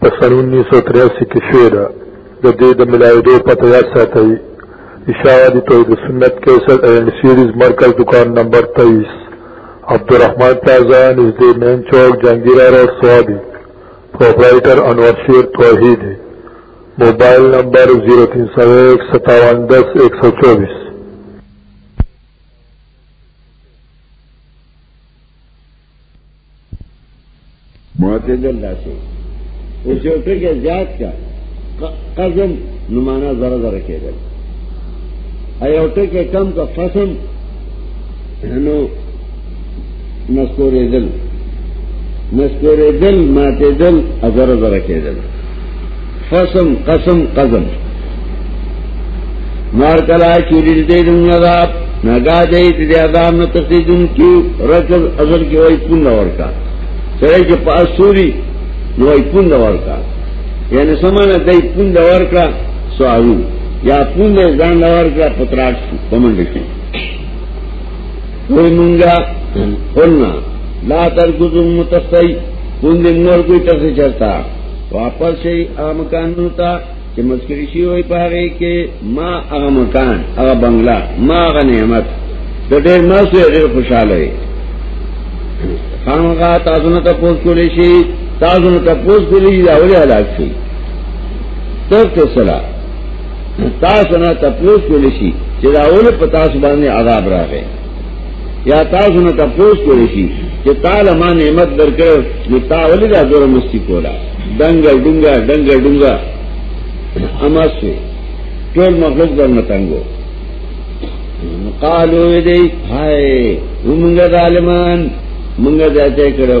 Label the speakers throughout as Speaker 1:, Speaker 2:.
Speaker 1: په سن 1983 کې شوې ده د دې د ملاویدو پته یاد ساتئ اشاعه دي توحید سنت 61 اینڈ سیریز مرکز دکان نمبر 23 عبدالرحمن پلازا نزد مین چوک جنگیرہ روڈ سوابی پروپرائٹر انور شیر توحید موبائل نمبر 03015710124
Speaker 2: معتدل داسې اوس یو ټکی زیات کا قزم نو معنا زره زره کېدل ایو ټکی کم کا فسم نو نسکورېدل نسکورېدل ماتېدل زره زره کېدل فسم قسم قزم مار کلا چوری دے دوں عذاب نگا دے تے عذاب نہ تختی دن کی رجل ازل کی وای پن اور کا سرے کے پاس سوری نو وای پن اور کا یعنی سمانا دے پن اور کا سوارو یا پن دے جان اور کا پتراش پمن دکھے کوئی منگا قلنا لا ترکتم متختی پن دے مور کوئی تختی چرتا واپس شي امکانو ته چې مسکري شي وي په هغه کې ما هغه مکان هغه بنگلا ما هغه نعمت د ډېر ما سو ډېر خوشاله وي خامغا تاسو نه تاسو کولې شي تاسو نه تاسو کولې شي دا ولې هلاک شي تر ته سلا تاسو نه تاسو کولې شي چې دا ولې په تاسو باندې عذاب راغی یا تاسو نه تاسو کولی شي چې تعالی ما نعمت درکړ نو تا ولې دا زور مستی کولا دنګ دنګ دنګ دنګ اما سو ټول مخلوق درنه تنګو قالو دې هاي ومنګ ظالمان منګ ځاتې کړو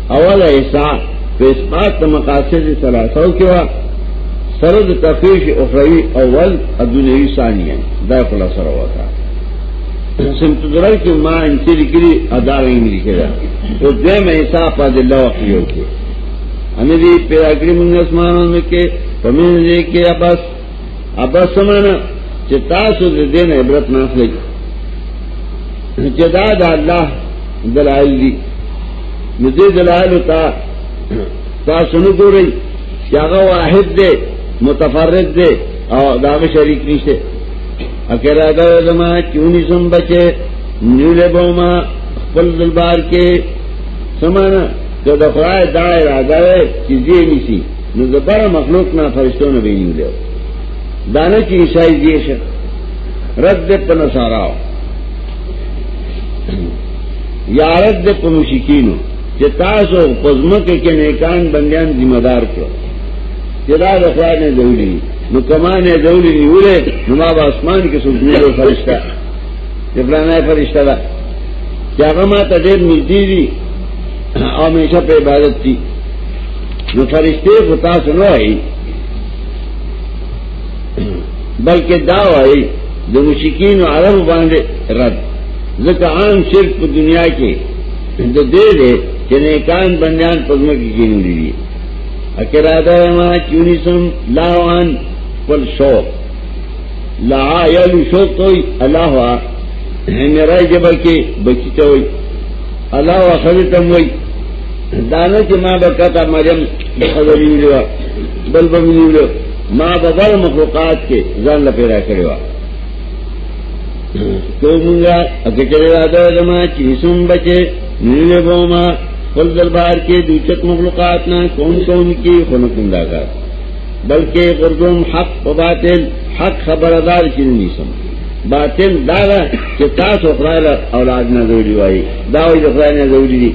Speaker 2: اول ایسا په اثبات د مقاصد ثلاثو کې وا سره د تفیش اخروی اول او دنیوي ثانیه دا خلا سره وتا سمت درل کې ما انتر کړي ادا انګلی کړه او دې مې ایسا په د لو کې ان دې پیراګری موږ اسمانونو کې پمن دې کې ابس ابا سمانا چې تاسو دې دین عبرت نه اخلي چې دا د الله دلایل دي نو دې دلایل ته تاسو نه ګورئ چې هغه واحد دی متفرد دی او دا شریک نشته اکرا دا زما چونی سم بچے نیولے بوما خپل دلبار کې سمانا که د خدای دا اراده وي چې دې نشي نو د بار مخلوق نه فرشتو نه ویلي له دانه چې عیسائی دی شه رد دې په نصاراو یا رد دې په مشکینو چې تاسو پزمکه کې نیکان بندیان ذمہ دار کړو چې دا د خدای نه ضروري نو کمانه ضروري نیولې نو ما په اسمان کې سوزنیو فرشتہ جبرانه فرشتہ دا چې هغه ما ته ډېر نږدې دي او همیشه په عبادت دي نو فرشتے خطا سنو آئی بلکہ داو آئی دو مشکین و عرب باندے رد ذکر عام شرک پا دنیا کے دو دے دے چنیکان بندیان پزمکی کینو لی دی اکرا دا ما چونی سم لاوان پل شوق لعا یلو شوق توی اللہ وا ہمیرائی جبا کے بچی توی اللہ وا خضتم وی دانه چې ما به کته مریم د خبرې ویلو بل به ویلو ما به بل مخلوقات کې ځان لا پیدا کړو تو مونږه اګه چلے راځه زما چې سم بچي نیله بوما خپل دربار کې دوچت مخلوقات نه کون کون کې خونو کندا کا بلکې غردوم حق او باطل حق خبردار کې نه سم باطل دا چې تاسو خدای له اولاد نه جوړی وای دا وایي خدای نه جوړی دي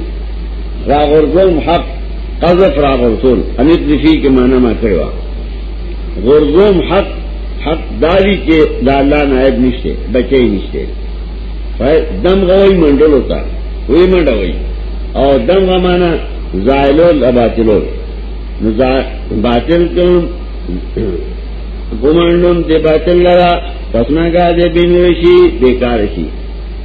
Speaker 2: راغورځول حق قذف راغورځول امیر نفی کې معنا ما کړو غورځوم حق حق داری چې د الله نائب نشته بچی نشته دم غوي منډل ہوتا وی منډوي او دم غمانه زائلول اباطلول نو باطل کوم ګمانډون دی باطل لرا پسناګه دې بنوي شي بیکار شي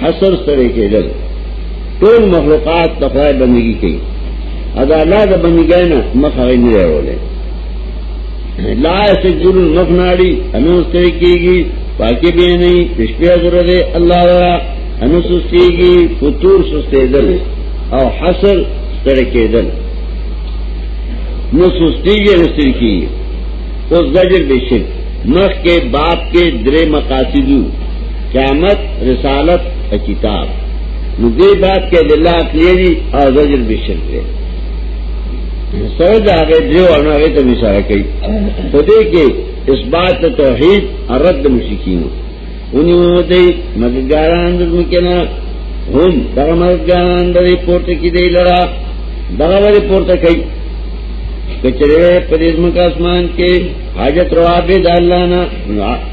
Speaker 2: حسر ستړی کېدل ټول مخلوقات د خدای بندگی کوي ادا الله د بندګۍ نه مخ هغه نه راولې لا سجل مخناړي انو ستړي کېږي پاکي به نه پښپیا سره دې الله را انو سستيږي فطور سستېدل او حسر ستړی کېدل نو سستيږي نو ستړي کېږي اوس دجر بشک مخ کې باپ کې درې مقاصدو قیامت رسالت او کتاب نو دې بات کې د الله کلیری او زجر بشر دی سره دا هغه دیو او هغه ته اشاره کوي په دې کې اثبات توحید او رد مشرکین اونې مو دې مددګاران دې کنا هم دا مددګاران دې پورته کې دی لرا دا ورې پورته کوي کچره په دې اسمان کې حاجت روابه د الله نه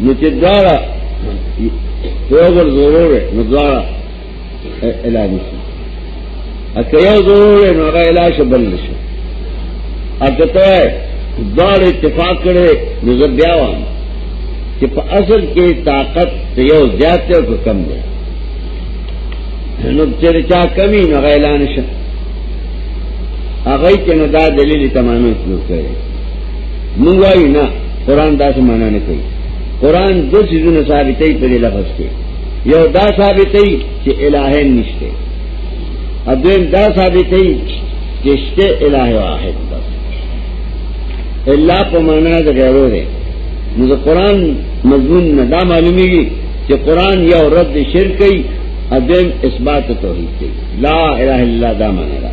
Speaker 2: نو چې دواړه یو بل ضرور نو دواړه علاج شي اکه یو ضرور نو هغه علاج بل نشي اته ته دواړه اتفاق کړي نو زه بیا وایم چې په اصل کې طاقت یو زیات او کم دی نو چې چا کمی نو غیلان شه هغه کې نو دا دلیل تمامه شروع کړي موږ وایو نه قرآن دا سے مانا نہیں کوئی قرآن دو چیزوں نے ثابت ہی پہلے لفظ کے یو دا ثابت ہی کہ الہ نشتے ادوین دا ثابت ہی کہ اشتے الہ واحد بس اللہ پہ مانا تو غیرو ہے مجھے قرآن مضمون نہ دا معلومی گی کہ قرآن یا رد شرک ہی ادوین اس بات تو ہی لا الہ اللہ دا مانا دا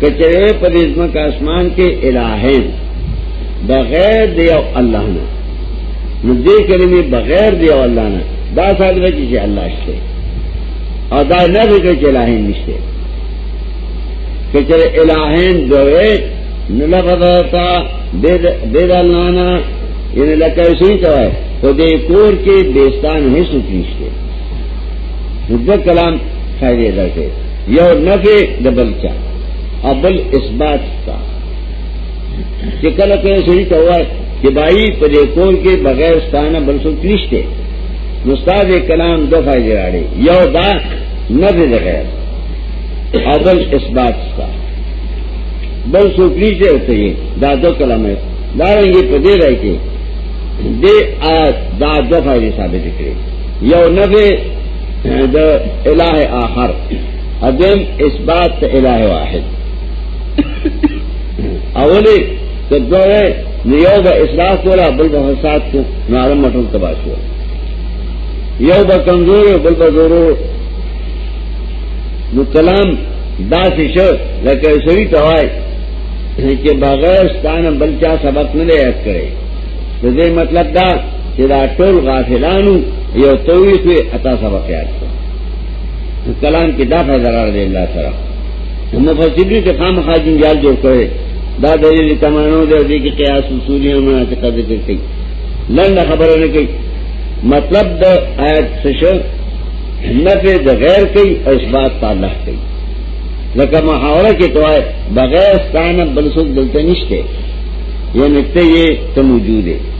Speaker 2: کچره په دې ځمکه اسمان کې الہین بغیر دی او الله نه نو دې کلمې بغیر دی او الله نه دا ثابت ده چې الله شته او دا نه دی چې الہین نشته کچره الہین دوی نو لفظ تا بيد الله نه ان لکه شي کوي په دې کور کې بیستان هیڅ نشته نو دا کلام فائدې درکې یو نفع د بل چا ابل اثبات تا چې کله کله سړي ته وای چې بای په دې کول کې بغیر ستانه بل څه نشته نو استاد کلام دو فائدې راړي یو دا نفع د غیر ابل اثبات تا بل څه نشته او ته دا دو کلمه دا رنګي په دې راي کې دې دا دو فائدې ثابت کړي یو نفع د الہ آخر ادم اثبات الہ واحد اولی کدو ہے نیو با اصلاح کولا بل با حساد کو نارم مٹن تباشو یو با کمزور بل با زورو نو کلام دا سی شو لکه سوی توائی چې بغیر ستانه بل چا سبق نه یاد کړي د دې مطلب دا چې دا ټول غافلانو یو تویت وي اتا سبق یاد کلام کې دا ضرر دی الله سره مفسرین ته خام خاجین جال جوړ کړي دا دلیل تمانو دی دې کې قیاس اصولي او مناطق ذکر کړي لنډه خبره نه کوي مطلب د آیت څه نفع د غیر کوي او اثبات تعالی کوي لکه محاوره کې توای بغیر ستانه بل څوک دلته نشته یعنی ته یې ته موجوده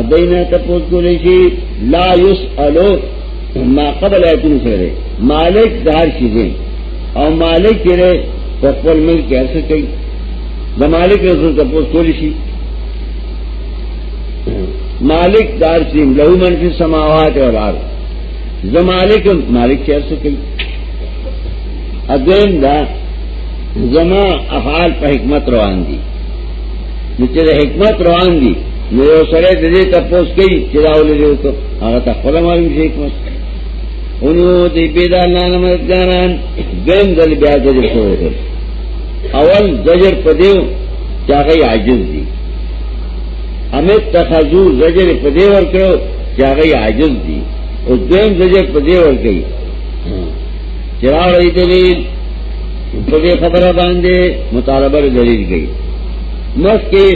Speaker 2: ادینا تپوس کولی شي لا یسالو ما قبل ایتون سره مالک دار شي او مالک یې په خپل ملک کې څه کوي د مالک رسول تپوس کولی شي مالک دار شي له من فی السماوات او الارض زمالک مالک یې څه کوي ادین دا زما افعال په حکمت روان دي نو چې د حکمت روان دي نو یو سره د دې تپوس کوي چې دا ولې دې وکړ هغه ته خپل معلوم شي حکمت اونو دې بيد الله نه مددګاران دیم دل بیا دې شروع کړ اول زجر پدیو چې هغه عاجز دي امیت تخذو زجر پدی ور کړو چې هغه عاجز دي او دیم زجر پدی ور کوي چراغ دې دلیل په دې خبره باندې مطالبه دلیل گئی مخ کې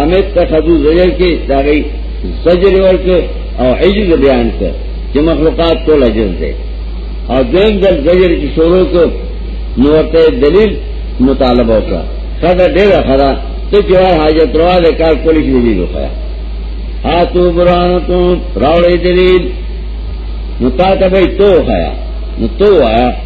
Speaker 2: امیت ته خدو زجر کې داغي زجر ورک او عجز بیان کړ چې مخلوقات ټول عجز دي او دیم دل زجر چې شروع کو نو ورته دلیل مطالبه وکړه خدا ډېر خدا ته چې حاجت روا ده کار کولی شي دلیل وکړه هاتو برانتو راوړې دلیل نو تا ته به تو خیا نو تو آیا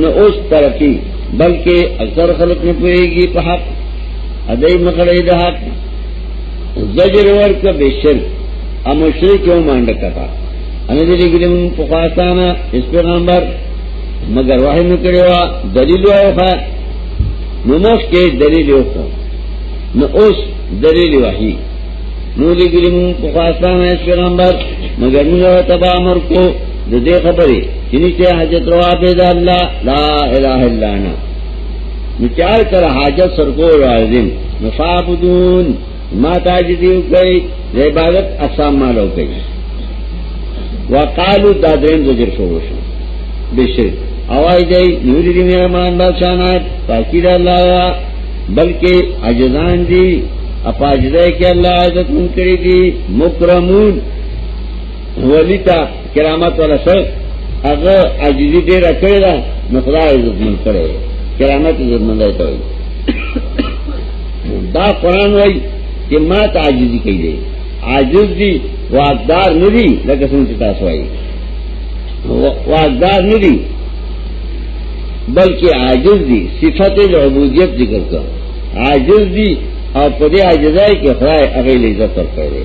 Speaker 2: نو اوس ترقی بلکې اکثر خلک نه پوهیږي په حق ادای مخړې د حق زجر ورک به شرک او مشرک یو مانډه کړه ان دې لګلم په خاصانه اس پیغمبر مگر واه نه کړو دلیل وایخه نو مخ کې دلیل وکړو نو اوس دلیل وحی نو لګلم په خاصانه اس پیغمبر مگر موږ تبا امر کو د دې خبرې چې نشته حاجت روا به د الله لا اله الا انا نچار کر حاجت سرکو راځم مفابدون ما تاج دیو کوي د عبادت اسام مالو کوي وقالو دا دریم زجر شروع شو بشرک اوائی دی نوری دی مہرمان بادشاہنات پاکی دا اللہ را بلکہ عجزان دی اپاجدہ کہ اللہ عزت من کری دی مکرمون ولی تا کرامت والا شخص هغه عاجزی ډیره کړې ده نو خدای عزت من کړې کرامت عزت من دی ته دا قران وای چې ما ته عاجزی کوي دی عاجز دی واقدار نه دی لکه څنګه تاسو وایي واقدار نه دی بلکې عاجز دی صفت العبودیت ذکر کړه عاجز دی او په دې عاجزای کې خدای هغه عزت ورکړي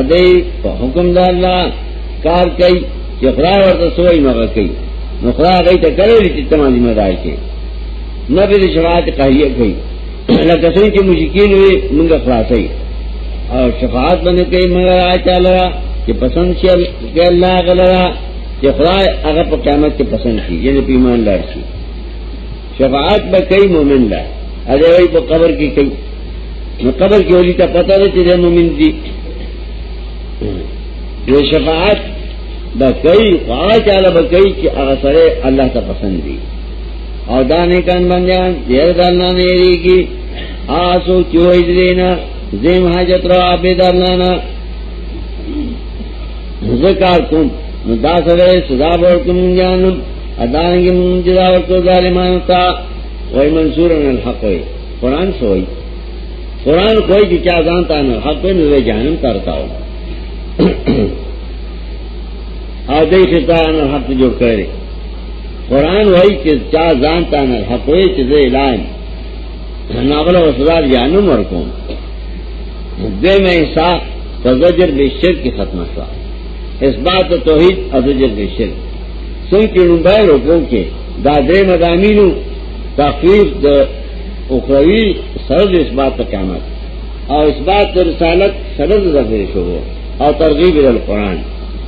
Speaker 2: ادے په حکم د الله کار کوي چې خدای ورته سوې نه کوي نو خدای هغه ته کوي چې تمام ذمہ دار کې نه به شفاعت قهیه کوي لکه څنګه چې مشکین وي موږ خلاصي او شفاعت باندې کوي موږ راځاله چې پسند شي الله غلرا چې خدای هغه په قیامت کې پسند شي یعنی په ایمان لار شي شفاعت به کوي مؤمن لا اده وي په قبر کې کوي نو قبر کې ولي ته پتا ده چې مؤمن دي نو شفاعت به کوي خوا چاله به کوي چې هغه سره الله ته پسند دي او دا نه کان باندې دیر دالنا نه ریږي آسو چوي دینا زم حاجت را به دالنا نه ذکر کوم نو دا سره سزا ورکوم جانم ادانګي مونږ جدا ورکو ظالمانو ته وای منصورن الحق وای قران سوئی قران کوئی چې چا ځان ته نه حق نه وی جهنم ترتاو او دې چې تا نه حق جوړ کړی قران وای چې چا ځان ته نه حق وی چې زه اعلان ناغله وسدار جهنم ورکوم دې مې حساب فزجر به شرک ختمه شو اثبات توحید او زجر به شرک څنګه کې لومبای رکوع کې دا درې مدامینو تخفیف د اخروی سره د اثبات قیامت او اثبات رسالت سره د ذکر شو او ترغیب ال قران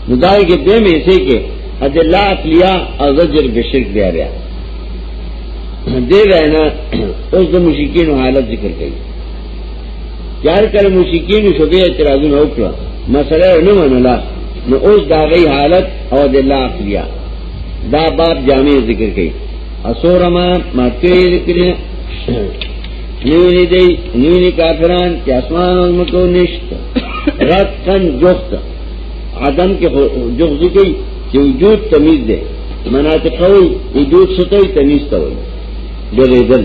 Speaker 2: نو دا کې دې مې سي کې ادله عقلیه او زجر بشرک دی بیا دې وینا اوس د مشکین حالت ذکر کړي یار کله مشکین شو به اعتراضونه وکړه مسله نه منله نو اوس دا غي حالت او د الله اخلیا دا باب جامع ذکر کړي اسورما ماته ذکر نیولی دی نیولی کافران چې اسمان او مکو نشت رات کن جوخت عدم کې جوخت کوي چې وجود تمیز دی مناطق وي وجود ستوي تمیز ته وي دغه دل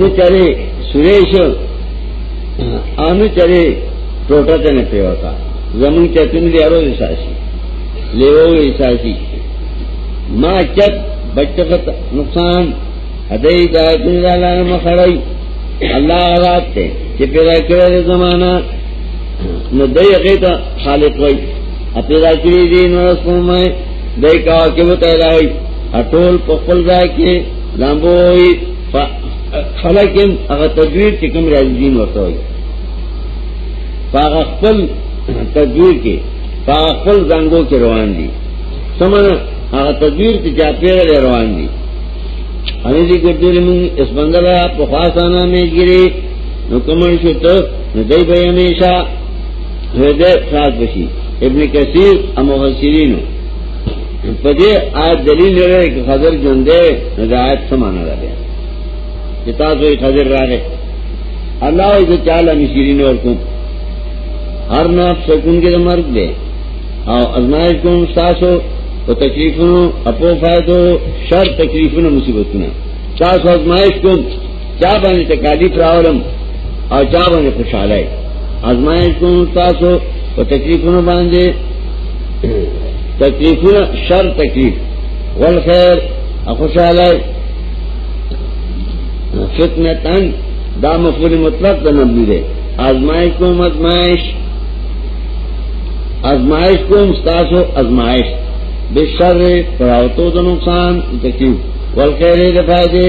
Speaker 2: نه چرې سریش او نه چرې ټوټه ته نه پیوتا زمون چې تم دې ارو احساسي لیو احساسي ما چت بچت نقصان ادای دا دې الله مخړی الله رات ته چې پیدا کړې زمانہ نو دای هغه ته خالق وای پیدا کړی دین ورسمه دای کا کې وته لای اټول په خپل ځای کې لامبوي خلکم هغه تدویر چې کوم ریاض دین ورته وي هغه خپل تدویر کې هغه خپل زنګو کې روان دي سمونه هغه تدویر چې چا پیره روان دي هغه دې ګرځولې موږ اس بندلا په خاصانه مې ګری نو کوم شو ته نو دای به همیشه هدا خاص بشي ابن کثیر امو حسینو په دې آیت دلیل لري چې خضر ژوندې نه دا آیت سمانه ده چې تاسو یې خضر راغې الله یې چاله نشیرین ورکو هر نه سکون کې مرګ دی او ازمایش کوم تاسو او تکلیفونو اپو فائدو شر تکلیفونو مصیبتونه تاسو ازمایش کوم چا باندې تکالیف راولم او چا باندې خوشاله ازمایش کوم تاسو په تکلیفونو باندې تکلیفونه شر تکلیف والخير خوشاله فتنتن دا مفعول مطلق د نبی دی ازمایش کوم ازمایش ازمایش کوم تاسو ازمایش بشر پراوتو د نقصان تکلیف والخير د فائدې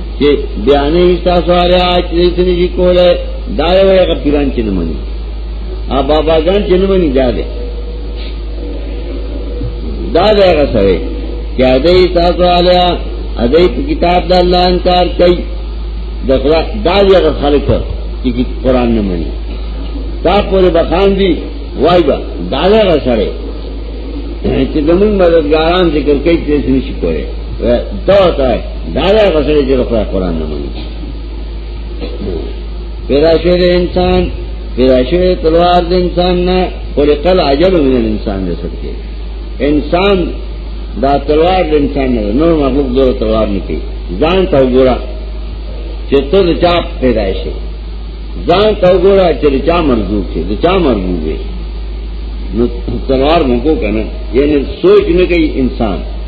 Speaker 2: چې بیانې تاسو اړه چې څه نشي کوله دا یو هغه پیران چې نه مني ا بابا ګان چې نه مني دا ده دا ده هغه سره چې دې تاسو اړه دې کتاب د الله انکار کوي دا دا هغه خلک چې قران نه مني تا پورې بخان دي وای با دا ده هغه سره چې زمون مددګاران ذکر کوي چې څه نشي کوله دا وتا دا دا غسره چې خدای قران نه مني پیدا شوی دی انسان پیدا شوی تلوار د انسان نه خلقل عجل من الانسان دې سکے انسان دا تلوار د انسان نه نور مخلوق دو تلوار نه کوي ځان ته وګوره چې ته د چا پیدا شې ځان ته وګوره چې د چا مرزوق شې د چا مرزوق وي نو تلوار مونږ کو کنه یعنی سوچ نه کوي انسان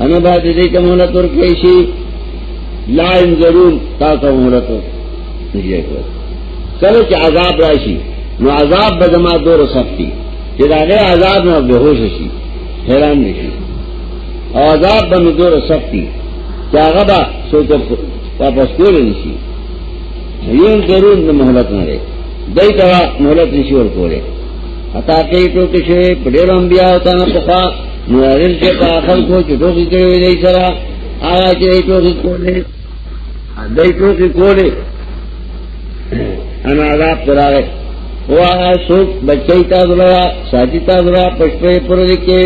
Speaker 2: انا با دې دې کوم نه تور کې شي لا انذرون تا ته مهلت نشي کول کله چې عذاب راشي نو عذاب به زما دور سختي چې دا غي عذاب نه به هوش شي حیران نشي او عذاب به دور سختي چې هغه به سوچ واپس کول نشي یون ضرور نه مهلت نه لري دای ته مهلت نشي ورکوله عطا کوي ټوکې شوی په ډېر انبیا او تاسو په مورن کې په اخر کو چې ټوکی کوي دی سره هغه چې ټوکی کولې دای ټوکی کولې انا عذاب تراغه وا سوک بچی تا دلا ساجی تا دلا پښپې پر دې کې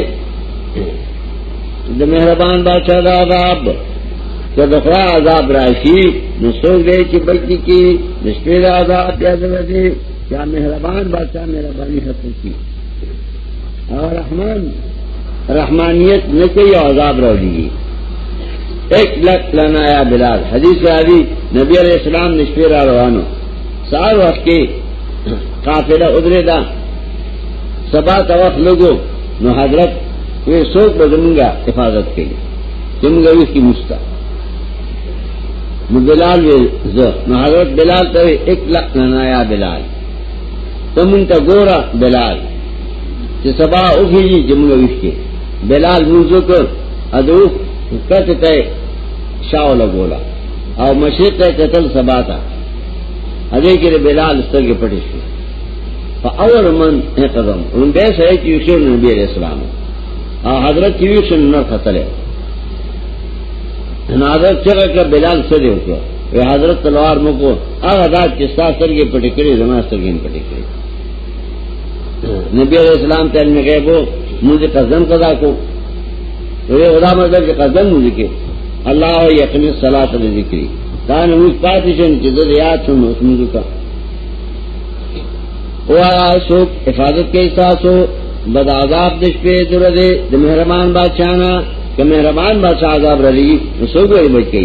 Speaker 2: د مهربان بادشاہ دا عذاب که دخوا عذاب راشی نو سوک دې چې بچی کې نشپې دا عذاب بیا دې یا مهربان بادشاہ مهرباني ختم کی اور رحمان رحمانیت نہ کوئی عذاب رو لیجیے ایک لکھ لانا یا بلال حدیث راوی نبی علیہ السلام نشفیر روانو سار وقت کے قافلہ ادرے دا سبا توقف لوگو نو حضرت وی سوک بزمونگا حفاظت کے لئے جمگا ویس کی مستا نو بلال وی زر نو حضرت بلال تاوی ایک لکھ لانا یا بلال تمون تا گورا بلال چه سبا اوخی جی جمعه ویشتی بلال موزو کر ادو کت تا شاو لگولا او مشرق تا قتل سبا تا ادو کر بلال سترگ پٹی شو فا اول من قدم ان بیس ہے چی یوشن نبی علیہ السلام او حضرت چی یوشن نر قتل ہے نادر چرک بلال سر دیو کر وی حضرت تلوار مکو هغه دا چې ستا سرګې پټې کړې زما سرګې پټې کړې نبی علیہ السلام ته علم غیب موږ قزم قضا کو وی خدا مطلب چې قزم موږ کې الله یقین الصلاۃ ذکر دا نه موږ پاتې شون چې د یاد شون موږ کا وا سو حفاظت کې تاسو بد عذاب د شپې درځي د مهربان بادشاہ نه که مهربان بادشاہ عذاب رلی نو سوګوي بچي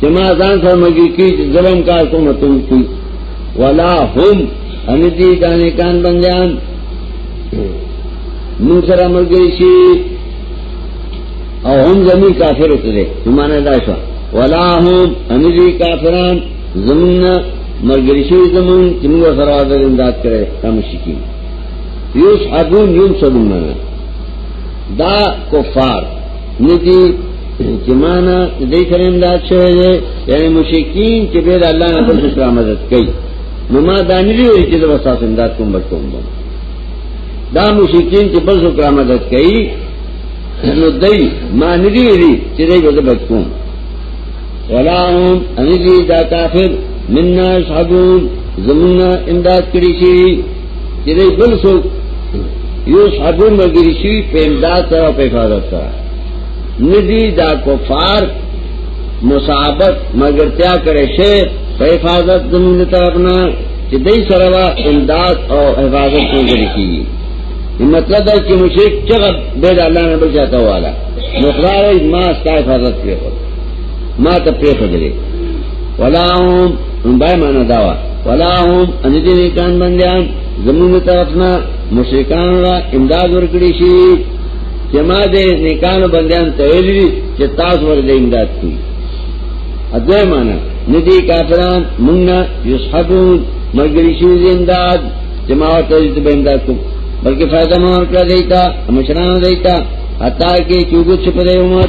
Speaker 2: جما ځان سره مګی کی ظلم کار کوم تم کی ولا هم ان دې دانه کان بندیان نو سره مګی شي او هم زمي کافر وتره سمانه دا شو ولا هم ان دې کافران زمون مرګری شي زمون چې موږ سره د امداد کړي تم شي کی یوس حدون یوم سلمنا دا کفار ندی چې معنا دې سره امداد شوی دی یعنی مشکین چې به الله نه بل څه مدد کوي نو ما دا نه ویل چې د وساس امداد کوم بچوم دا مشکین چې بل څه مدد کوي نو دای ما نه دی ویلي چې دې به بچوم ولا هم ان دې دا کافر مننا صحابون زمونږه امداد کړی شي چې دې بل څو یو صحابه مګری شي په امداد سره په حفاظت سره ندی دا کفار مصابت مگر تیا کرے شے حفاظت زمین طرفنا چې دای سره وا امداد او حفاظت کوي کیږي مطلب دا چې مشرک څنګه به د الله نه بچاته واله نو خدای ما ستاسو حفاظت کوي ما ته پیښه درې ولا هم بای مانا داوا ولا هم ان دې نیکان بندیان زمونږ طرفنا مشرکان را امداد ورکړي شي چې ما دې نیکان بندیان ته ویلي چې تاسو ورته امداد کوي اځه مانا ندی کافران مونږ یصحبون مرګري شي امداد چې ما ورته دې امداد کوي بلکې فائدہ مور کړ دیتا مشران دیتا حتا کې چوغو چپ دی عمر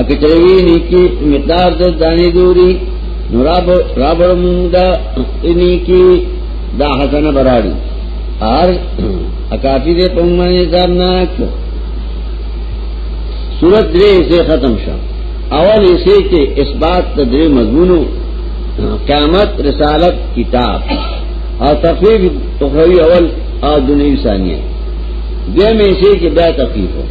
Speaker 2: اکه چوي نیکی مقدار د دانی دوری نو راب راب مونږ دا نیکی دا حسن براړي ار اکافی دې په مونږ نه ځان نه صورت درې سے ختم شو اول اسے کے اس بات تدرے مضمون قیامت رسالت کتاب اور تفریح اخروی اول اور دنیا ثانیہ دے میں اسے کے بے تفریح ہو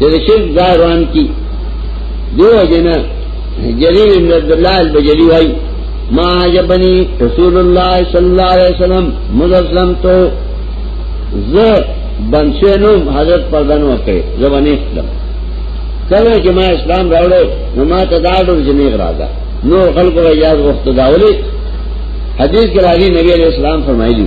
Speaker 2: جد شرک زائروان کی دیو جنا جلیل ابن عبداللہ البجلی وائی ما عجبنی رسول اللہ صلی اللہ علیہ وسلم مدسلم تو زہ بنشنم حضرت پردن وکے زبان اسلام کله چې ما اسلام راوړل نو ما ته دا ډول جنې راځه نو خلکو اجازه وخت داولې حدیث کې راځي نبی علیہ السلام فرمایلی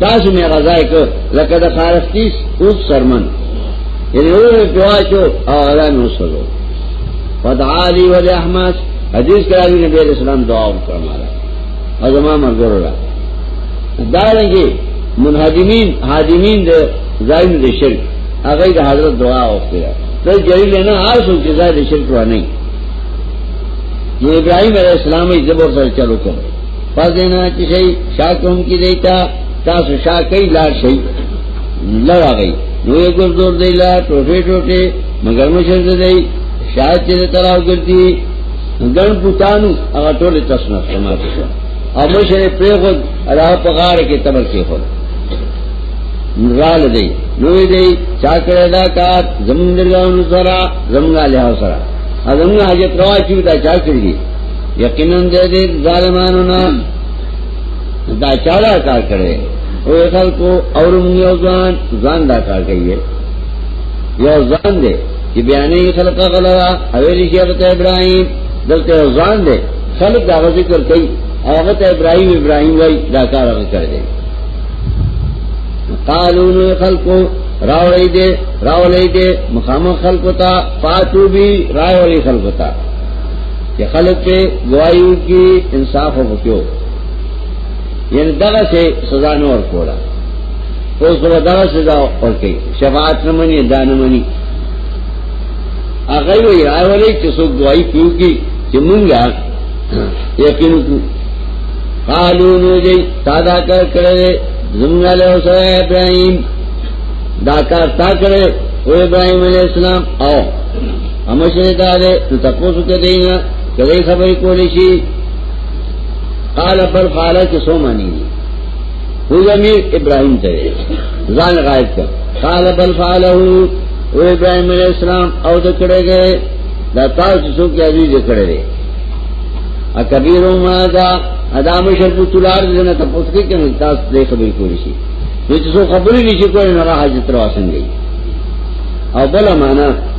Speaker 2: داسې مې غزای کو لکه د خارختیس اوس سرمن یعنی اور پیواچو او اعلان وسلو فدعا لی ولی احمد حدیث کراوی نبی علیہ السلام دعا وکړه مالا او زما مرګورو را دارنګي منهدمین حادمین د زاین د شرک هغه د حضرت دعا وکړه ته جلیل نه هر څو چې زاین د شرک ونه نه ابراهیم علیہ السلام یې زبر سره چلو کوم پس دینا چی شئی شاکون کی دیتا تاسو شاکی لار شئی لڑ آگئی نوی گردور دی لا ٹوٹے ٹوٹے مگر مشر دی شاید چی دی تراو گردی گن پوتانو اگا ٹولی تسنا سمات شو او مشر پری خود ادا پا غار کی تبر کی خود رال دی نوی دی چاکر ادا کات زمین درگاون سرا زمین آلیہ سرا زمین حاجت روا چیو دا چاکر دی یقینا دې ظالمانو نه دا چاړه کار کړي او خلکو اورم یو ځان ځان دا کار کوي یو ځان دې چې بیانې خلک غلا اویلی شي ته ابراهيم دلته ځان دې خلک دا ذکر کوي هغه ته ابراهيم ابراهيم وای دا کار هغه کړی دی قالون خلقو راولې دې راولې دې مخامخ خلقو ته فاتو بي راولې خلقو ته چې خلک په گوايو کې انصاف وکړو یعنی دغه څه سزا نه ورکوړه اوس به دغه سزا ورکړي شفاعت نه مني دا نه مني هغه وی راولې چې څوک گواہی کوي چې مونږه یقین کو قالو نو دې تادا کر کړې زمونږ له سره ابراهيم دا کار تا کړې او ابراهيم عليه السلام او اما شهر داره تو تقوصو تا دینا کدی خبری کولی شی قال بل فعلا کی سو مانی دی هو زمیر ابراهیم تا دی زان غائب کر قال بل فعلا هو او ابراهیم علیہ السلام او دکڑے گئے دا تاسو سو کی عزیز دکڑے گئے اکبیرو ما دا ادام شرف تلار دینا تا پوسکی کنو تاس دے خبری کولی شی نو چې څو خبرې نشي کولای نه راځي تر واسنګي او بل معنا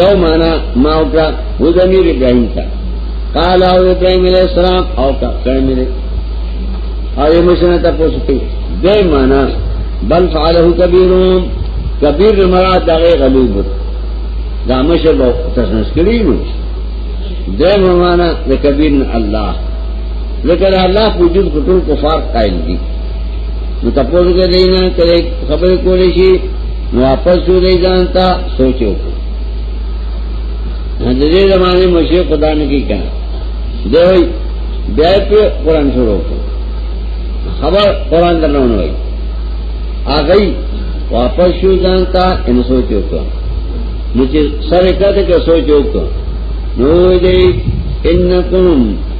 Speaker 2: یو مانا ما وکړه و زمیر ابراهیم ته قال او ابراهیم علیہ السلام او کا کړه مې او یې مشنه تاسو ته دې مانا بل فعله کبیرون کبیر مراد دغه غلیب دا مشه به تاسو کړی نو دې مانا د کبیر الله لکه الله په وجود کو ټول کفار قائل دي نو تاسو کې دینه کله خبرې کولې شي واپس شو دی ځان ته سوچ وکړو د دې زمانه مشي خدا نه کی کړه دوی بیا په قران شروع کړ خبر قران درنونه وای هغه واپس شو ځان ته ان سوچ وکړو نو چې سره کته کې سوچ وکړو نو دې انکم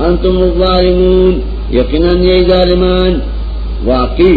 Speaker 2: انتم الظالمون یقینا یی ظالمان واقعي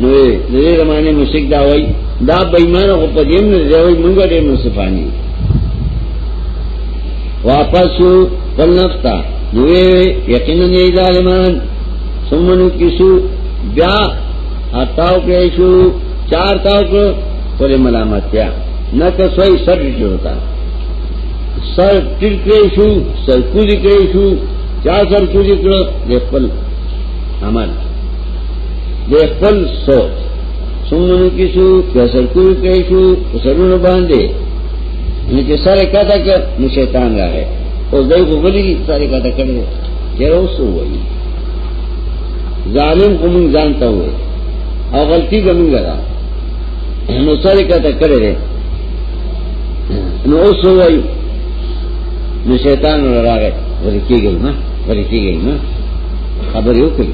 Speaker 2: نو دې زمانه مشرک دا وای دا بېمانه خو په دې نه دی وای موږ ډېر منصفانی واپس خپل نفس ته نو یقینا نه ظالمان سمونو کیسو بیا اتاو کې شو چار تاو کو پر ملامتیا نہ تو سوئی سر ٹیٹ ہوتا سر ٹر کے شو سر کود کے شو چار سر کود کرو دیکھ پل ہمارے دے قل سو سنگنو کسو کیا سرکو کیشو سرونو باندے نکہ سر کتا کر نو شیطان را ہے اس دائی کو بلی دی سر کتا کر دے چیرہ اس سو ہوئی ظالم کو منگ جانتا ہوئے اور غلطی کا منگ لگا نو سر کتا کر دے نو اس سو ہوئی نو شیطان را گئے ورکی گئی نا ورکی گئی نا خبر یو کری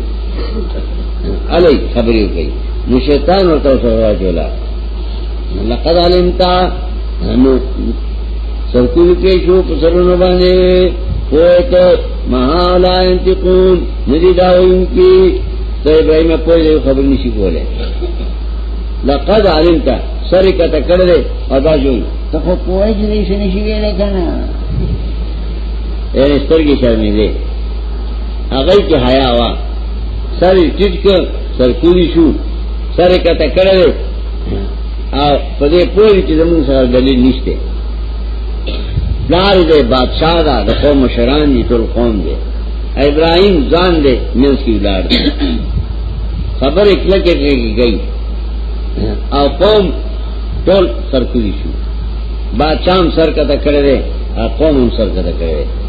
Speaker 2: علی خبرې کوي نو شیطان ورته سره جوړا لقد علمتا نو سرکوی کې شو په سرونو باندې پوت مهالا انتقون ندی داوین کی ته ابراهیم په دې خبر نشي کوله لقد علمت سر کته کړل او دا جوړ ته خو پوهې دې نشي ویل کنه اے سترګې شرمې دې هغه کې حیا وا سر ټیټ کړ سر کولی شو سر کته کړل او په دې پوری چې زموږ سره دلیل نشته دار دې بادشاہ دا د قوم مشران دي ټول قوم دي ابراهيم ځان دې منځ کې ولار خبر اکلا کې گئی او قوم ټول سرکوي شو بادشاہ سر کته کړل او قوم سر کته کړل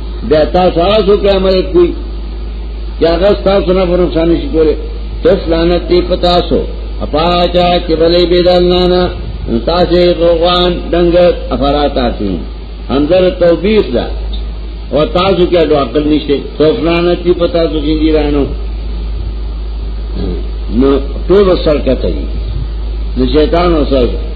Speaker 2: بیا تاسو تاسو کې عمل کوي چې هغه تاسو نه په نقصان شي کوله تس لعنت دی پتا سو اپاچا چې بلې بيد الله نه تاسو غوغان دنګ افرات تاسو اندر توبیخ ده او تاسو کې اډو عقل نشته تس لعنت دی پتا سو کې دی رانو نو ټول سر کته دي نو شیطان اوسه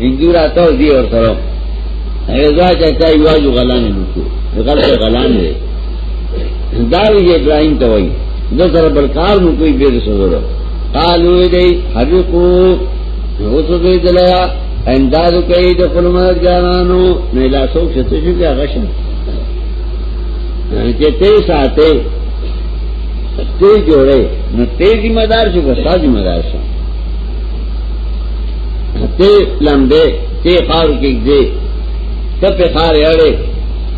Speaker 2: هندو راته او دی ور سره ایزا چاچا یواجو غلان نکو غلط غلان دی دا وی ابراهیم ته وای د سره بلکار نو کوئی بیر سره قالو دی حبقو اوسو دی دلیا انداز کوي د خپل مرګ جانانو نه لا سو شته شي بیا غشن چې ته ساته ته جوړه نو ته ذمہ دار شو که ساز ذمہ دار شو تے لمبے تے خار کیک دے تے پہ خار اڑے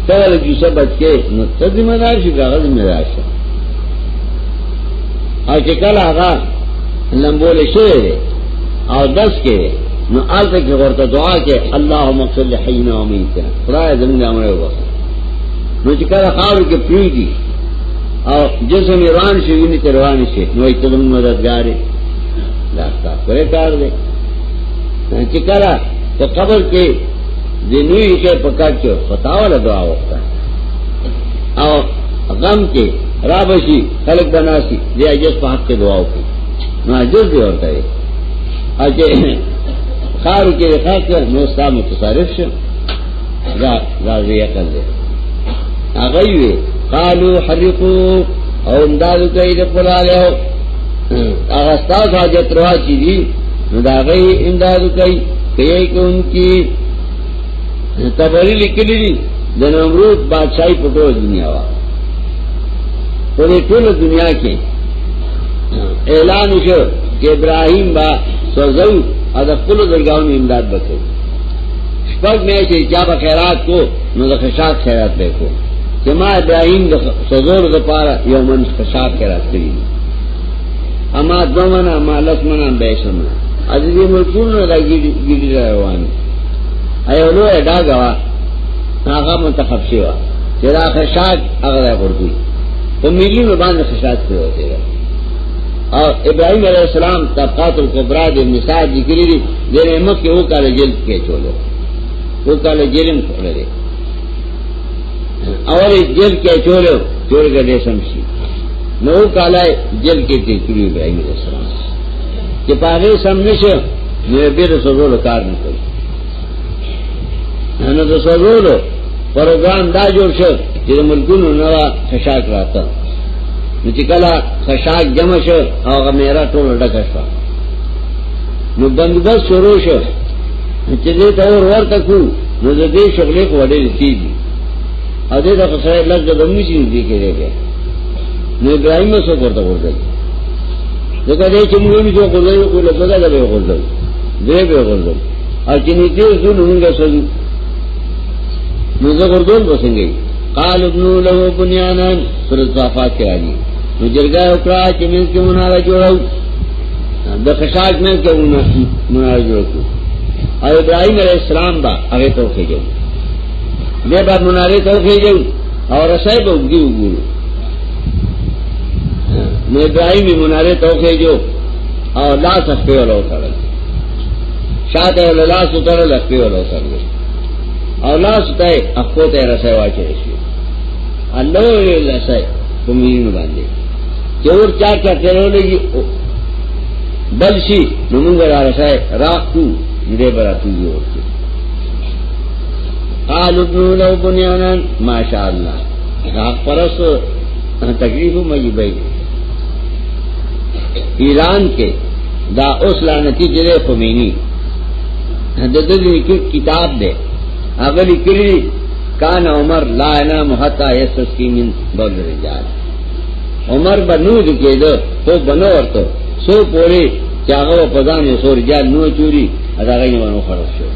Speaker 2: تے والا جوسا بچ کے نو تے ذمہ دار شو کاغا ذمہ دار شو او چې کله هغه لمبول شي او دس کې نو آلته کې ورته دعا کې اللهم اغفر لحینا ومیتنا خدای زموږ امر وکړه نو چې کله خاور کې پریږي او جسم روان شي ویني روان شي نو ایتلم مددګارې دا تا کوي کار دی چې کله په قبر کې د نوې کې پکړ کې فتاوله دعا وکړه او غم کې را بشي خلق بناسي دی اجز په حق کې دعا وکړي نو اجز دی ورته اجه خارو کې خاص نو ستا متصرف شه دا دا وی عقل دی هغه وی قالو حرقو او انداز کوي د خپل له هغه ستاسو حاجت روا چی دي نو دا غي انداز کوي کوي کوونکی تبری لیکلی دي د نمرود بادشاہي په ټول دنیا وا په ټول دنیا کې اعلان وشو چې ابراهيم با سوزو او د خپل درګاونو امداد وکړي شپږ مې چې چا به خیرات کو نو د خشاک خیرات به کو چې ما ابراهيم د سزور د پاره یو من خشاک خیرات کړی اما دومنا ما لسمنا به شمه عزیز ملکون نه راګیډي ګیډي روان ایو نو اډا غوا هغه منتخب شي وا چې دا خشاک هغه ورته په ملي باندې خشاک کړو او ابراهيم عليه السلام طبقات الكبرى د مثال ذکر لري دیر مخ یو کال جیل کې چولو یو کال جیلم کړل اور جیل کې چولو چور ګډې سمشي نو کال جیل کې تیر کړی ابراهيم عليه السلام چې پاره سم نشه نو به د سوزولو کار نه کوي نو د سوزولو پروګرام دا جوړ شو چې د ملکونو نه خشاک راته نو چې کله خشاک جمع شو هغه میرا ټول ډکه شو نو بندوبست شروع شو چې دې ته اور ورته کو نو د دې شغلې کو وړې کیږي ا دې د خسرې لږ د دمو شي دې کې دې نو ابراهيم سو ورته ورته دغه دې چې موږ جو کوزای کو له څه دا به ورته دې به ورته ا چې نې دې زول موږ سره نو زه ورته بسنګي قال ابن له بنيانا سورۃ صافات کې راځي نو جرګه وکړه چې موږ کې مونږه جوړو د خشاک مې کې ونه منار جوړ کو او ابراهيم عليه السلام با هغه ته وکړو دې بعد منارې ته وکړو او رسای به وګړي وګورو نو ابراهيم منارې ته وکړو او لا څه په ولو کړل شاته له لاس وتړل په ولو کړل او لاس ته خپل ته رسای واچي شي الله یې لسای په مين باندې چې اور چا چا تیرولږي بل شي نو موږ راځای راکو دې براتو یو قالو ابن لو بنیانا ماشاء الله دا پرس تکلیف مې بې ایران کې دا اوس لا نتیجه ده خمینی د دې کتاب ده هغه لیکلی کان عمر لا انام حتا یسس کی من بول رجال عمر به نو دې کېده خو بنو ورته سو پوری چې هغه په ځان یې سور جال نو چوری ادا غي ونه خراب شو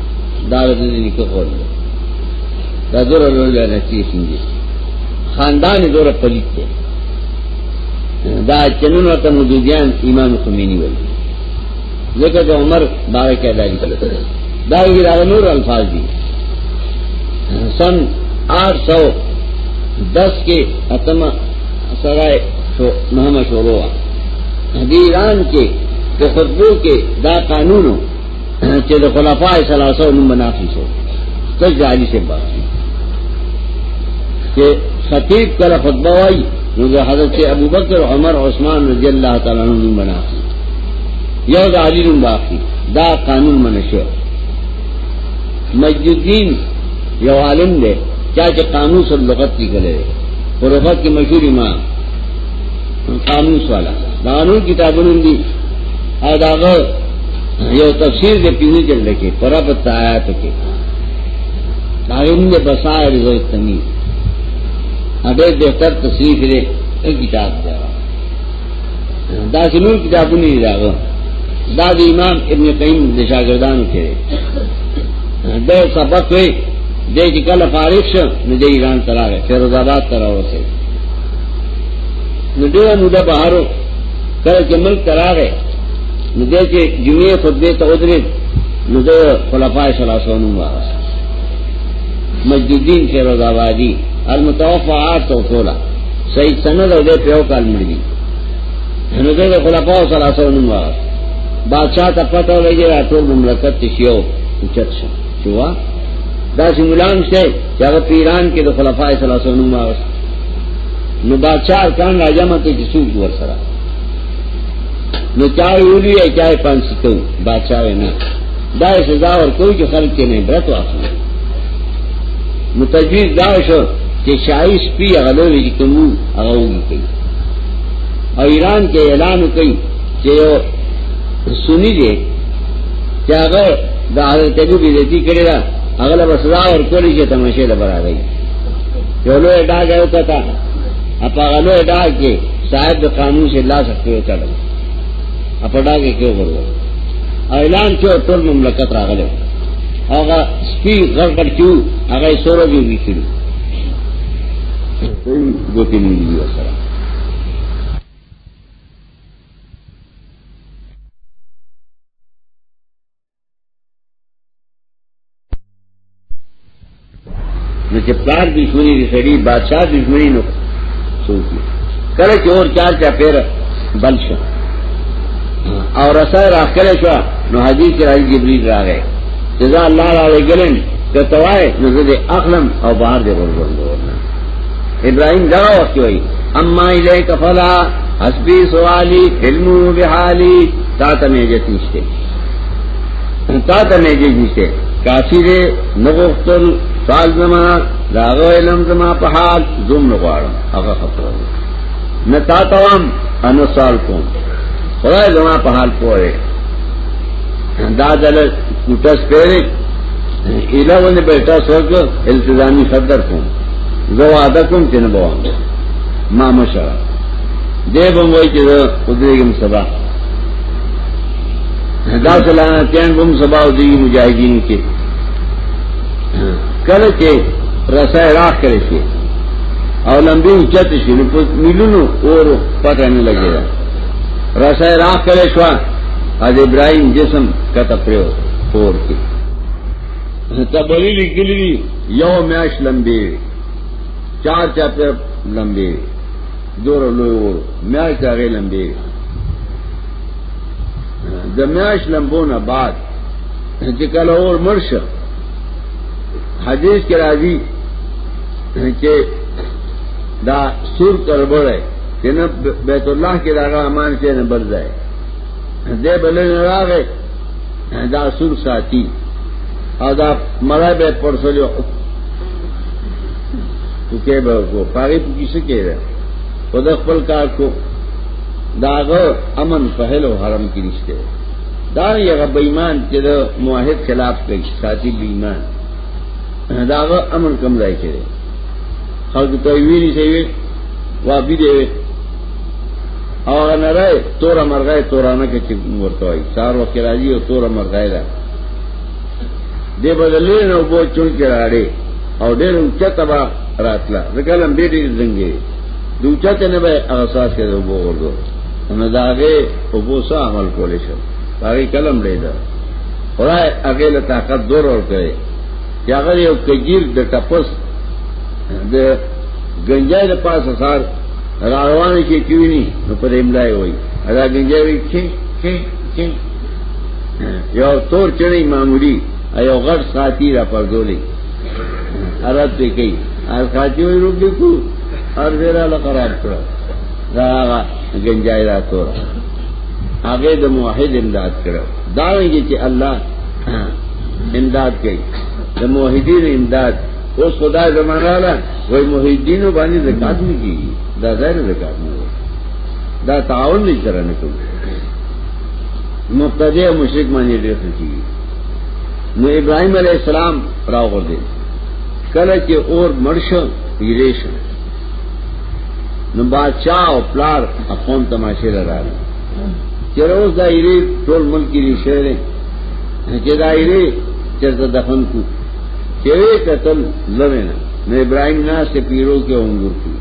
Speaker 2: دا د دې نکو خور دا زور له لاره چې څنګه خاندان زور پلیت دی دا چنن وطن مجودیان امام خمینی ویل ځکه د عمر باغ کې دایي دا یې دا نور الفاظ دي سن 810 کې اتم سرای شو مهمه شروع دی ایران کې د خطبو کې دا قانونو چې د خلفای ثلاثه نوم منافي شو ته جالي څه باندې چې خطیب کله خطبه وایي نو حضرت ابوبکر عمر عثمان رضی الله تعالی عنهم منافي یو دا علی نوم باقی دا قانون منشه مجد الدین یو عالم دی چا چې قانون سره لغت لیکلی دی په لغت کې مشهور امام قانون والا دا قانون کتابونه دي او داغه یو تفسیر دی پینځه جلد کې پرابط آیات کې دا یې نه بصائر زوی تمیز اډه بهتر تصریح لري کتاب دی دا زمون کتابونه دی داغه دا د امام ابن قیم د شاګردانو کې دا سبق وی د چې کله فارغ شو نو د ایران ته راغی فیروز آباد ته راوته نو ډیره موده بهارو کله چې ملک ته راغی نو د چې جمعې خطبه ته ودرېد نو د خلفای شلاسونو واغس مجددین فیروز آبادی المتوفى آت و سولہ سید سند او دې په یو کال مړ دي نو دې خلفاء ثلاثه نوم وا بادشاہ ته پته ولګي ټول مملکت تشیو چت شو چوا دا چې ملام شته چې هغه پیران کې د خلفاء ثلاثه نوم وا نو بادشاہ کان راځه مته چې څوک ور سره نو چا ویلی چا پنځه ته بادشاہ نه دا سزا ورکوي چې خلک یې نه برت واخلي نو تجویز دا شو چې شایس پی غلوي چې کوم هغه وږي او ایران کې اعلان وکړي چې یو سنی دی چې هغه د حضرت ابو بیزتی کړی دا هغه له سزا ورکول چې تماشه له برابرې یو لوی دا غو کتا اپا غلو دا کې صاحب د قانون سے لا سکتے چلو اپډا کې کې ورو اعلان چې ټول مملکت راغله هغه سپی غړ غړ کیو هغه سورو دی ویچلو کوئی گوتی نہیں دی سره نو چې پلار دشمنی دی سړي بادشاہ دشمنی نو څوک کله چې اور چار چا پیر بل شو او رسای راخله شو نو حدیث کې راځي جبرئیل راغی جزا الله تعالی ګلن ته توای نو زه اخلم او بهر دی ورغورځم ابراهيم دا وخت وای اما الیک فلا حسبی سوالی علم بحالی تا ته مې جتنشته تا ته مې جوړته کافی دې نغوختل سال زما داغه علم زما په حال زوم نغواړم هغه خطر نه تا توام ان سال کوم خدای زما په حال پوهه دا دل کوټس پیری الهونه بیٹا سوګ التزامی صدر کوم زو وعده کوم چې نه بوام ما مشره دې بم وای چې خدای ګم سبا دا سلامتیان هم سبا دی مجاهدین کې کله چې رسای راخ کړی شي او لمبي اوچت شي نو په ملونو اور پټه نه لګي رسای راخ کړی شو از ابراهيم جسم کته پرو اور کې تبلی لیکلی یو میاش لمبي چار چا پر لمبي دور لوی ور میاش دا غي لمبي د میاش لمبونه بعد چې کله اور مرشه حدیث کې راځي چې دا سور کربړې چې نه بیت الله کې راغه امان کې نه بل ځای دے بلن راغے دا سور ساتی او دا مرا بے پرسلو چکے بے کو پاگی پکی سکے رہا خود خپل کار کو داغه امن پهل او حرم کې نشته دا یو بېمان چې د موحد خلاف کوي ساتي بېمان داغه امن کم ځای کې خلک ته ویلي شي وا بي دی هغه نره تور مرغای تورانه کې چې ورته وای سار وخت راځي او تور مرغای ده دې بدلې نو بو چون کې راړي او ډېر اوچا تبا راتلا ځکه لم دې دې زنګي دوچا ته نه به اساس کې وو ورغو نو داغه او بو سا عمل کولې شو هغه کلم دې ده خدای هغه له طاقت دور ور کوي چې هغه یو کجیر د ټپس د گنجای د پاسه سار راروانه کې کیوی نه نو پر املای وای ادا گنجاوی چې چې چې یو تور چړې معمولی ایو غړ ساتي را پردولې عرب دې کوي ار ساتي وي روپ دې کو ار ورا لا قرار کړو دا گنجای را تور هغه د موحد امداد کړو دا ویږي چې الله امداد کوي د موحدین امداد اوس خدای زمانہ لا وای محیدینو باندې زکات نه کیږي دا ظاهر زکات نه دا تعاون نه سره نه کوي مبتدی او مشرک باندې ډېر کیږي نو ابراهيم عليه السلام راو غردي کله چې اور مرشه پیریش نو بادشاہ او پلار اقوام تماشه لراله چیرې اوس دا ایری ټول ملک کې شهره چې دا ایری چرته دفن کو چوے قتل لوینا نو ابراہیم نا سے پیرو کے انگور کی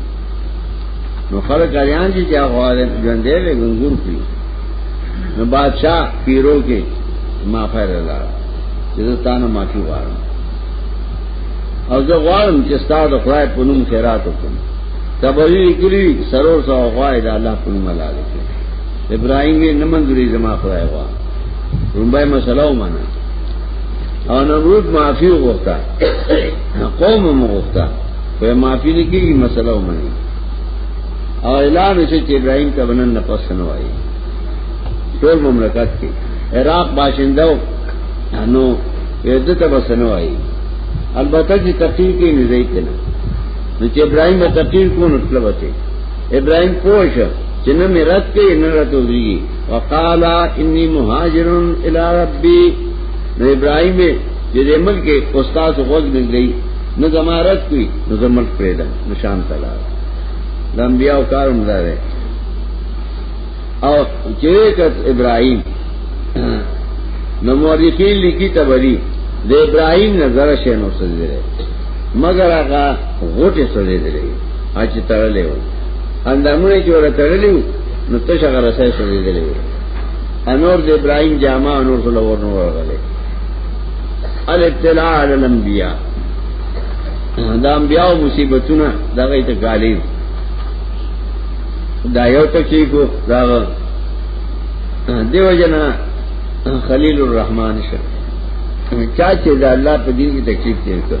Speaker 2: نو خلق اریان جی کیا خوارے جندے لے انگور کی نو بادشاہ پیرو کے معافی رضا جزتا نو معافی غارم او زه غواړم چې ستاسو د خدای په نوم خیرات وکړم تبوی لیکلی سرور سو غوای دا الله په نوم الله لیکلی ابراهیم یې نه منځوري زما خدای غوا رومبای مسله ومنه او نمرود معافی وغوښتا قوم هم وغوښتا خو یې معافی نه کېږي مسله ومني او اعلان وشو چې ابراهیم ته به نن نه پس نه وایي ټول مملکت کې عراق باشنده و نو وېده ته بس نه وایي البته چې تقریر کې نه ځای کنه نو چې ابراهیم به تقریر کو نو طلبته ابراهیم پوه شو چې نه مې رد کړي نه راته ویږي وقال انی مهاجر الی ربی نو ابراهیم چې د ملک استاد غوږ نه گئی نه زمارت کوي نو زمل پرېدا نشان تلا د انبیاء کارم دار او چې کت ابراهیم نو مورخین لیکي تبری د ابراهیم نظر شنو سره مگر هغه غوټه سره دی اچ تړلې و اندامونه چې ور تړلیو نو تشه غرسه سوزیدلې انور د ابراهيم جامع انور صلی الله علیه ورغله الابتلاء علی الانبیاء دا انبیاء مصیبتونه دغه ته غالب دا یو تکلیف دا دیو جنا خلیل الرحمن شه چا چې دا الله په دین کې تکلیف تیر کړ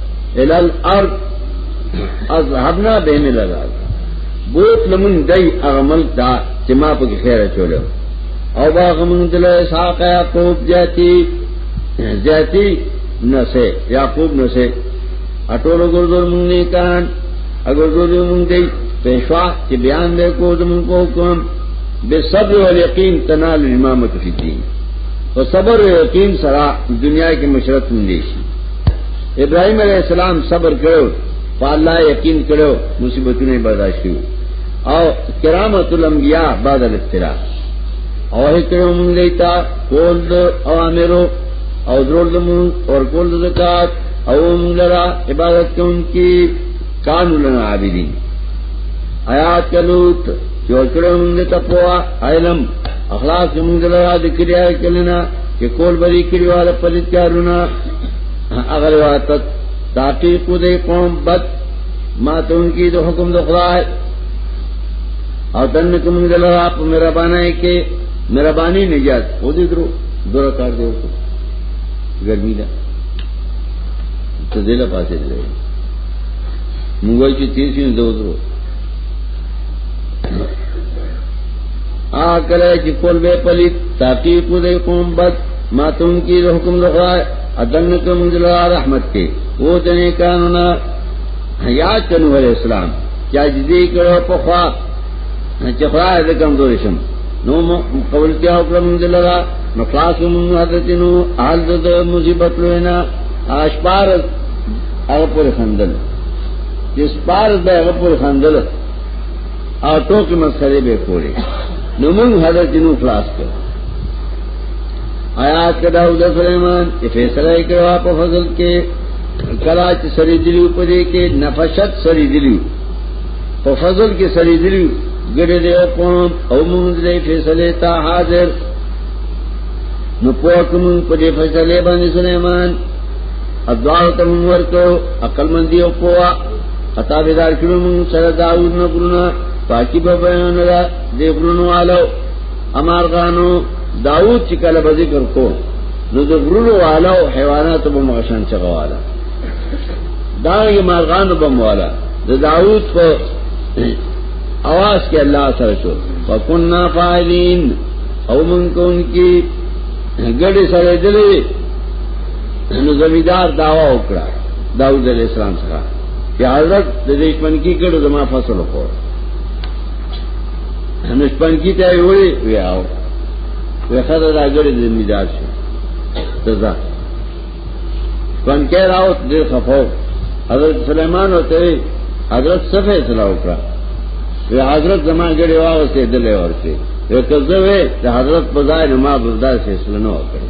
Speaker 2: الى الارض اذهبنا بهم الى الارض بوت لمن دای اغمل دا چې ما په خیره چولو او باغ من دل اسحاق یعقوب جاتی جاتی نسه یعقوب نسه اټولو ګردور مونږ نه کان اگر ګردور مونږ دی پیشوا چې بیان دې کو زمون کو کوم به صبر او یقین تنال امامت فی دین او صبر او یقین سره دنیا کې مشرت مندي شي ابراهيم عليه السلام صبر کړو په الله یقین کړو مصیبتونه برداشت کړو او کرامت الانبیاء بعد الافتراء او هي کړو مونږ لیتا کول او امرو او درول مون اور کول زکات او مونږ لرا عبادت کوونکی کانو لنا عابدین آیات کلوت جو کړو مونږ ته په علم اخلاص مونږ لرا د کړیا کلنا چې کول بری کړیواله پلیتارونه هغه روایت تاقیق دې قوم بد ما ته انکی د حکم د خدای او دن کوم دل را په مهربانه کې مهرباني نجات و دې درو دره کار دی وکړه ګرمي ده ته دې لا پاتې دی موږ چې تیسین دوه درو آکل ہے چی کل بے پلیت تاقیق دے قوم بد ما تم کی حکم دخوائے ادن کم دلا رحمت کے وہ تنے کانونا یاد کنو علیہ السلام چا جدی کرو پخوا چخوا ہے دے کمزوری شم نو قبول کیا حکم دلا نخلاص من حضرت نو آل دد مصیبت لوینا آشپار اگر پر خندل چې سپارس به هغه پر خندل او ټوکې مسخرې به کولې نو موږ حضرت نوح خلاص کړ آیات کدا او د سليمان چې فیصله یې کړو په فضل کې کلا چې سری دیو په دې کې نفشت سری دیو په فضل کې سری دیو ګډه دې قوم او موږ دې فیصله ته حاضر نو پوکم په دې فیصله باندې سليمان ادوار تم ورکو عقل مندی او پوا خطا بیدار کړو موږ سره داوود نه ګرونه پاکی په بیان دا دی ګرونو والو امر غانو داوود چې کله به ذکر کو نو د ګرونو والو حیوانات به مغشن چغواله دا یې مرغان به مواله د داوود په اواز کې الله سره شو فكنا فاعلين او من کون کی گڑی سره دلی نو زمیدار داوا وکړه داوود علیہ السلام سره چې حضرت د دشمن کی کړو زما فصل وکړ نو شپن کی ته ویلې ویاو وی خدای دا ګړې زمیدار شو تزا شپن کې راو دې خفو حضرت سليمان وته حضرت څه فیصله وکړه وی حضرت زما ګړې واغسته دلې ورته وی کزه وی د حضرت په ځای ما برداشت فیصله نه وکړه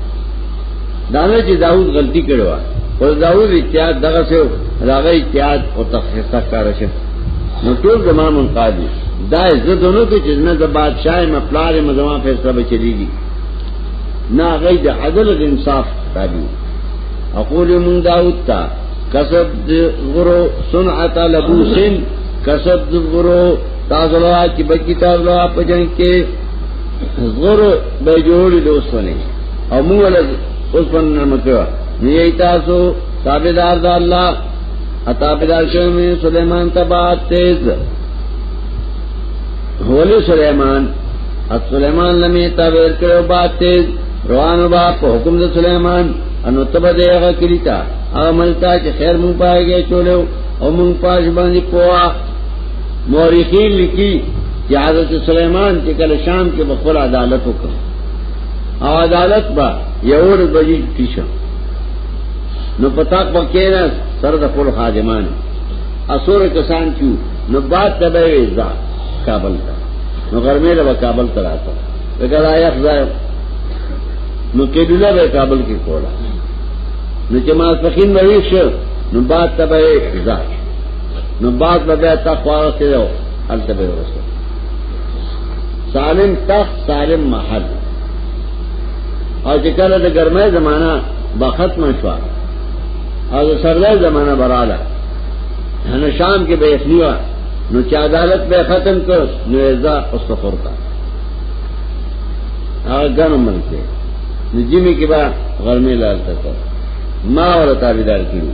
Speaker 2: دانه چې داوود غلطي کړو او داوود اتحاد دغه سه راغی اتحاد او تخصیص کار شي نو ټول زمام قاضي دا عزت دونو کې چې نه د بادشاہ مپلار مزما فیصله به چلیږي نه غي د عدل او انصاف تابع اقول من داوود تا کسب غرو صنعت لبوسن کسب غرو تاسو لا چې بچی تاسو لا پجن کې زغر به جوړی د اوسونه او موږ له اوسونه نرمکړه نو یی تاسو تابعدار د الله اتا پیدا شوی می سليمان تبا تیز هولې سليمان ات سليمان لمی تابعدار کړو با تیز روانو با په حکم د سليمان انو تبا دیغه کلیتا عملتا چې خیر مون پایږي چولو او مون پاش باندې پوا مورخین لکی کہ حضرت سلیمان کے کل شام کے بخور عدالت ہو کر او عدالت با یور بجی پیشا نو پتاک با کینا سر دا قول خادمان اسور کسان کیو نو بات تبای ویزا کابل تا نو غرمی لبا کابل تا راتا وکر آیا خزای نو کیدولا بے کابل کی کولا نو چماز پخین بویش نو بات تبای ویزا نو باز بیا تقوا واغسته یو الته به ورسته سالم تخت سالم محل او چې کله د ګرمۍ زمانہ به ختم شو او د سردۍ زمانہ براله نو شام کې به اخنیوا نو چې عدالت به ختم کړ نو ازا استغفر کا هغه ګرم منته نو جمی کې به غرمه لال تک ما ولا تابعدار کیږي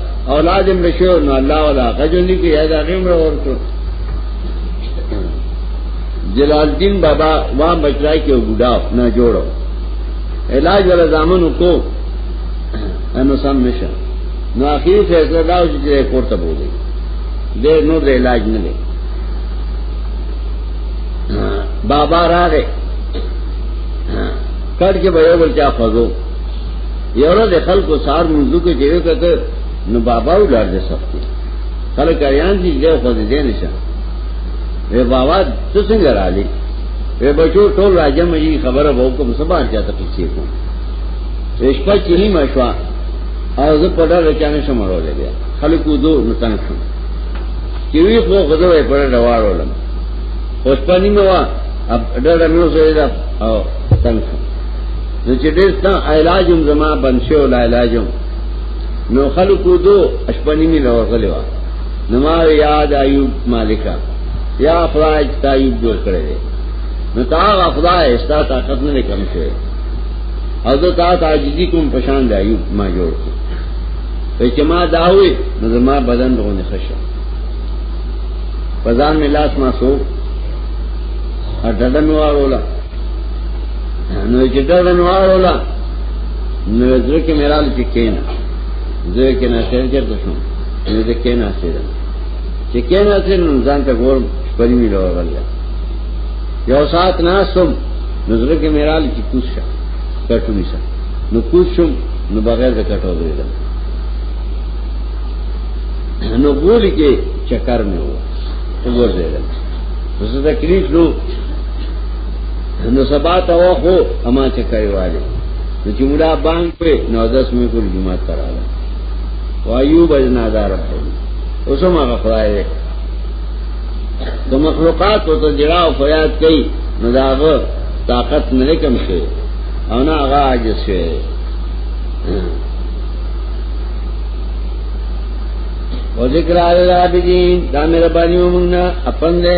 Speaker 2: اولاد هم نشو نو الله ولا غجوندي کې یاد هغه عمر ورته جلال الدین بابا وا بچای کې بوډا نه جوړو علاج ولا زامن کو انو سم نشه نو اخیر فیصله دا چې کوړه بوله دې نو د علاج نه دی بابا راغې کړ کې به یو بل چا فزو یو ورځ خلکو سار منځو کې جوړ کړه نو بابا ولر دې سخت خلک اړیان دي یو خو دې نه شه وی بابا څه څنګه را لې وی بچو ټول راځم یي خبره وو کوم سبا چاته پېښې کوم رشپا چینی مشوا او زه په ډار چانه شم ورولې بیا خلکو دو نو تنگ شو چې وی خو غزوې په ډار وارولم خوشپا نیمه وا اب ډار نو زه دا او تنگ شو نو چې ډېر تا علاجم زما بنشه ولا علاجم نو خلکو دو اشپنی می لورغلی وا نو ما یاد ایوب مالکا یا خدای ته ایوب جوړ کړی دی نو تا خدای ستا طاقت نه کم شوی او زه تا ته عاجزی کوم پشان دی ایوب ما جوړ کړ چې ما داوي نو زما بدن دغه خشه پزان می لاس ما سو اډډه مې واروله نو چې دا غنوارو لا نو زه کې مېرال کې کېنا زه کې نه شر چرته شو نو زه کې نه شر چې کې نه شر نو ځان ته ګور پرې مې لوغل یو سات نه سم نو زه کې مېرال کې کوس شه کټو نشه نو کوس شم نو بغیر د کټو درېدم نو ګول کې چکر مې و وګورځم زه تکلیف نو نو سبا ته واخو اما چې کوي والي نو چې مولا بانګ په نو داس مې ګل جمعه تراله وایو بجنادار په اوس ما غفرای د مخلوقات او تجرا او فریاد کوي نو داغه طاقت نه کم شي او نه هغه عاجز شي و ذکر علی العابدین دا میرا بانیو منگنا اپن دے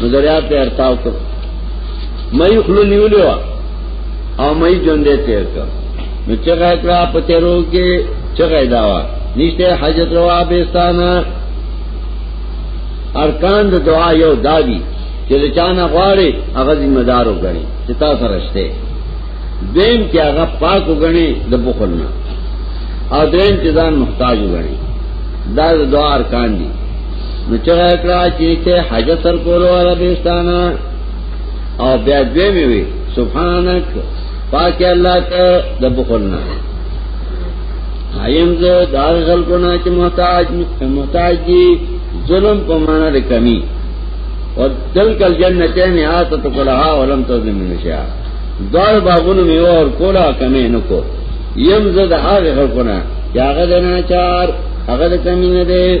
Speaker 2: نو دریا ته ارتاو کړ مې خلو نیولې وا او مې ژوندې تیر کړ نو چې غاکړه په تیرو کې چې غیدا وا نشته حاجت روا بهستانه ارکان د دعا یو دادی چې چانه غواړي هغه ذمہ دار وګڼي چې تاسو سره شته دین کې هغه پاک وګڼي د بخل نه او دین چې ځان محتاج وګڼي دا د دعا ارکان دي نو چغه کړه چې ته حج سر کولو عربستان او بیا دوی می وی سبحانك پاک الله ته د بخلنا ایم زه دار خلقونه چې محتاج محتاج دي ظلم په معنا د کمی او دل کل جنته نه آتا تو کلها ولم تظلم نشا دوار بابونو میو اور کولا کمی نکو یم زه د هغه خلقونه چې هغه د ناچار هغه د کمی نه دی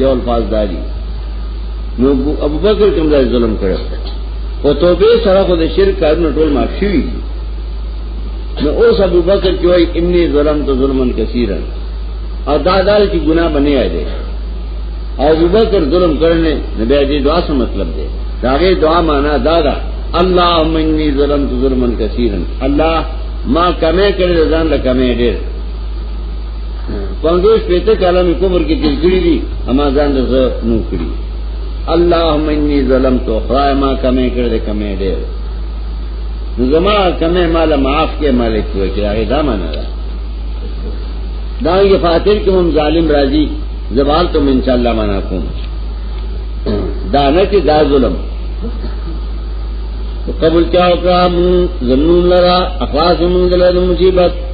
Speaker 2: یو الفاظ داری نو ابو بکر کوم ځای ظلم کړو او توبه سره خو د شرک کارونه ټول معاف شوی نو اوس ابو بکر کې وای امني ظلم ته ظلمن کثیرن او دا دال کی گناہ بنے آئے دے او ابو بکر ظلم کرنے نبی عزیز دعا سے مطلب دے داغے دعا مانا دادا اللہ منی ظلم تو ظلمن کثیرن اللہ ما کمے کرے رضان لکمے دیر پنځوس پېته کاله مې کومر کې تیر کړی دي اما ځان د زه نو کړی اللهم انی ظلمت خدای ما کمې کړې دې کمې دې زما کمې مال معاف کې مالک تو کې هغه دا معنا ده دا یې فاتر کوم ظالم راضي زوال ته ان شاء الله معنا کوم دا نه چې دا ظلم قبول چاو کرام زمنون لرا اخلاص من دلد مصیبت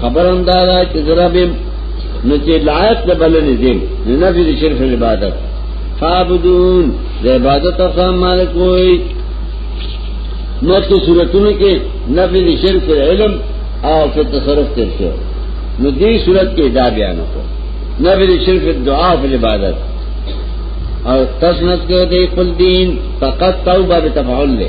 Speaker 2: خبر هم دا ده چې زه رب یم نو چې لایق د بلنې زم نه نفي د شرک عبادت فعبدون د عبادت څخه مالک وای نو څه صورتونه کې نفي د شرک علم او په تصرف تر شو نو دې صورت کې دا بیان وکړو نفي د شرک دعا او عبادت او تسنت کې د خپل دین فقط توبه به تفعل له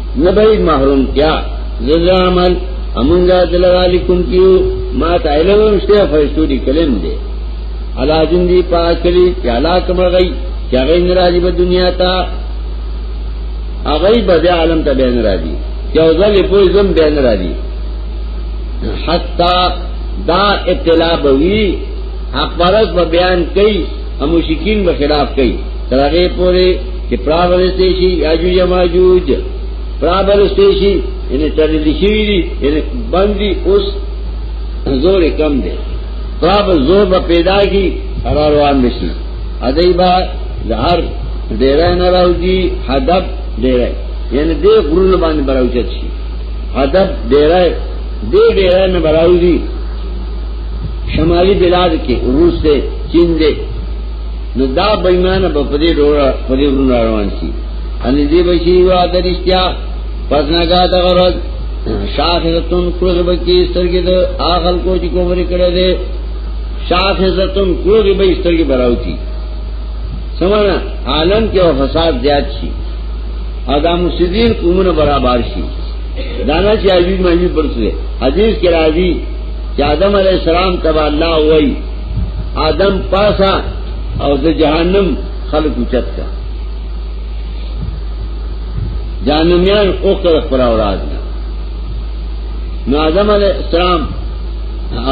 Speaker 2: نبی محروم کیا زر عمل امنگا دلوالی کن کیو ما تا علم امشتے فرشتو دی کلم دے علا جن دی پاکلی چالا کمر غی چا غی نراجی با دنیا تا اغی با بیا علم تا بین راجی چا اوزل پوی زم بین راجی حتی دا اطلاع بوی حق پرس با بیان کئی هم مشکین به خلاف کوي تر هغه پورې چې پراول شي یاجوج ماجوج پراول شي ان تر دې شي دي ان باندې اوس زور کم دی پراب زور به پیدا کی قرار روان نشي ادای با لهر ډیره نه راوځي حدب ډیره یعنی دې غرونه باندې براوچت شي حدب ډیره دې ډیره نه براوځي شمالی بلاد کې روس سے چین دے نو دا بیمان با پدی دورا پدی برون روان سی ان دی بشی وعد رشتیا پس نگا دا غرد شاخصتن کلوغ بکی استرگی دا آخل کو چی کوفر کرے دے شاخصتن کلوغ بکی استرگی براو چی سمانا عالم کے و فساد زیاد شی ادا مفسدین قومون برابر شي دانا چې عجیب مجیب پرسه حدیث کې راځي چې آدم علی السلام تبع الله وای آدم پاسا او د جهنم خلق اوچت کا جهنميان او کړ پر اوراد نو آدم علی السلام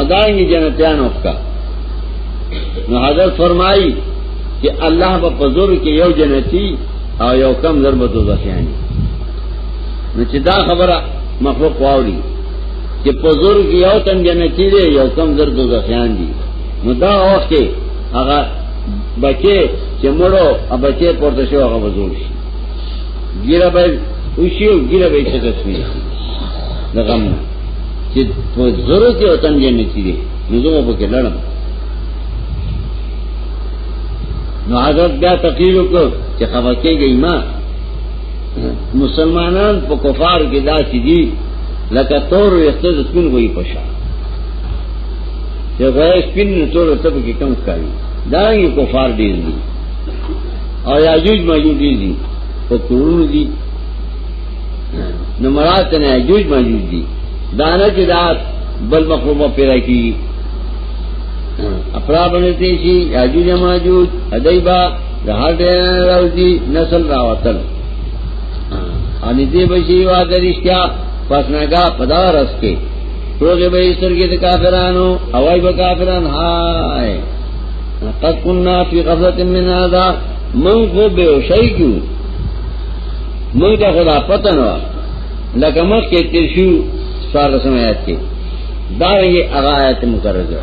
Speaker 2: اداینګ جنتیان وکا نو حضرت فرمایي چې الله په پزور کې یو جنتی او یو کم ضربت وځي نو چې دا خبره مخلوق واوري چې په زور کې یو تن جنتی دی یو کم زر دوزخیان دي نو دا وخت کې هغه بچي چې مړو او بچي پورته شو هغه وزور شي ګیره به وشي او ګیره به څه تسوي دا غم چې په زور کې یو تن جنتی دی نو زه په کې لړم نو حضرت بیا تقریر وکړ چې خبرکه گئی ما مسلمانان په کفار کې داسې دي لکه تور ویخته د سپین غوي په شان چې غوي سپین نه تور ته به کم کوي دا یو کفار ډیر دي او یاجوج ماجوج ډیر دي په کورونو دي نو مراد نه یاجوج ماجوج دي دا نه چې دا بل مخروبه پیدا کی اپرا بنتی شي یاجوج ماجوج ادیبا د هر دې راوځي نسل راوتل ان دې بشي وا درشتیا پس ناګه پدارس کې روزه به سترګې د کافرانو اوای به کافران هاي قد كنا في غفلة من هذا من خو به شي کیو موږ ته خدا پته نه لکه مخ کې تیر شو سوال سمات کې دا یې هغه آیت مقرره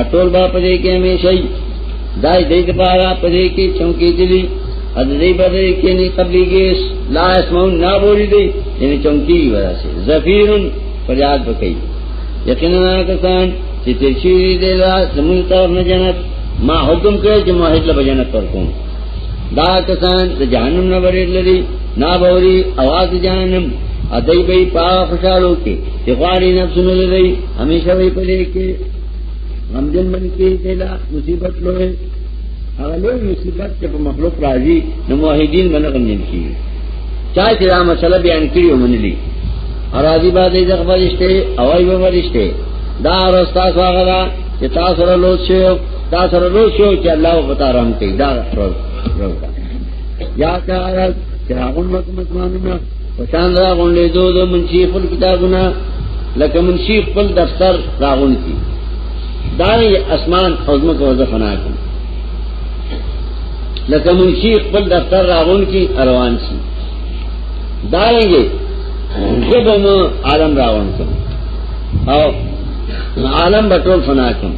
Speaker 2: اټول با پدې کې همیشه ای دای دې د پارا پدې کې چونکی دي اد دې پدې کې نه قبلي کې لا اسمون نا بولی دي یعنی چونکی وراسه زفیرن فریاد وکي یقینا کسان چې تشی دې لا زمون طرف نه جنت ما حکم کړ چې موحد له جنت پر کوم دا کسان د جهنم نه ورې لري نا بوري اواز جهنم ادای به پا خوشالو کې چې غواړي نفسونه لري همیشه وی په دې کې غمجن من کې دلا مصیبت لوي هغه لوی مصیبت چې په مخلوق راځي نو موحدین باندې غمجن شي چا چې دا مسله بیان کړی ومنلی اراضی باندې ځخ فرشته او ای به فرشته دا رستا سواغلا چې تاسو سره لوڅ شو تاسو سره لوڅ شو چې الله او پتا رحم کوي دا ټول یا کارت چې هغه مسلمانانو پشان را غونډې دو د منشي خپل کتابونه لکه منشي خپل دفتر را غونډ کی دای اسمان او زمکه وځه فنا کی لکه منشي خپل دفتر را غونډ کی روان شي دایږي زبم عالم را غونډ کم او عالم بټول فنا کم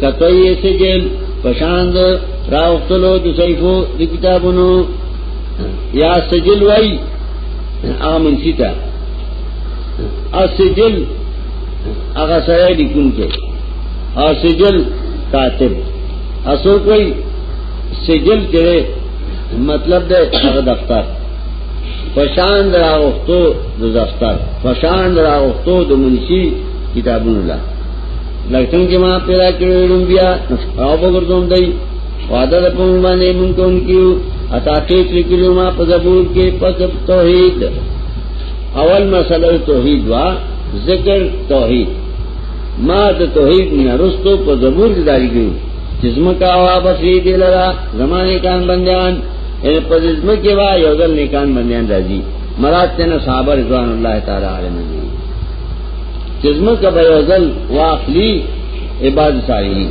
Speaker 2: کته یې سجل پشان را وختلو د سیفو د کتابونو یا سجل وای هغه منشي ته او سجل هغه سره لیکون کې او سجل کاتب اسو کوئی سجل کرے مطلب دے هغه دفتر پشان درا وختو د دفتر پشان درا وختو د منشي کتابونو لا لکه څنګه ما پیدا کړو بیا او وګورم دای وعده د پون باندې مونږ کوم کیو اتا کې چې کلو ما په زبور کې پس توحید اول مسله توحید وا ذکر توحید ما د توحید نه رستو په زبور کې داری کیو چې زما کا وا بسې دی لرا زمانه کان بندیان په زما کې وا یو ځل نیکان بندیان راځي مراد تینا صحابه رضوان الله تعالی علیهم دي چې زما کا به یو ځل واخلي عبادت صالحین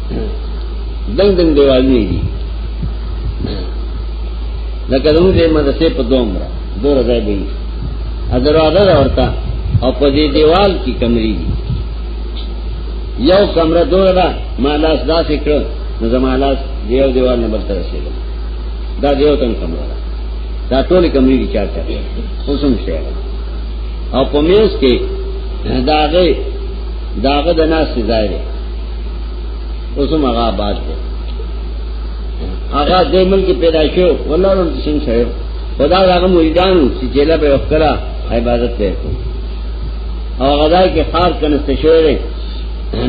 Speaker 2: دنګ دنګ دیوالونه دي لکه دغه دې مدرسې په دوه عمره دوه ځای به وي ا دروازه دا ورته او په دې دیوال کې کمرې دي یو کمره دوه ده ما لاس داسې کړ نو زما لاس دیو دیوال نه بل تر رسیدل دا دیو تن کمره ده دا ټول کمرې دي چار چار اوسم شي او په میز کې داغه داغه د ناس ځای دی اوس هم هغه آباد دی هغه دې ملک پیدا شو والله نو سنگ شو خدا هغه مریدان چې جیلا په وخت کرا عبادت ته کو او غدا کې خار کنست شوی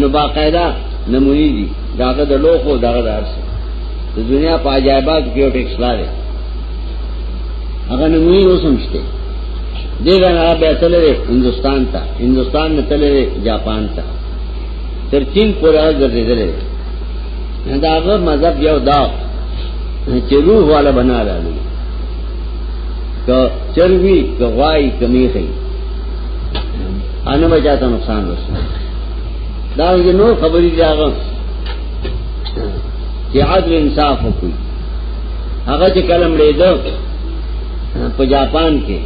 Speaker 2: نو باقاعده نمونی دي داغه د لوخو داغه درس د دنیا په عجایبات کې یو ټیکس لاره هغه نمونی اوسم شته دیگه نه بیا تللی هندوستان ته هندوستان نه تللی جاپان ته تر تین پورې هغه ګرځېدل دا هغه مذهب یو دا چې روح والا بنا راغلی که چرګي که غوای کمی خي ان بچا ته نقصان رسو دا یو نو خبرې دی هغه چې عدل انصاف وکړي هغه چې کلم لیدو په جاپان کې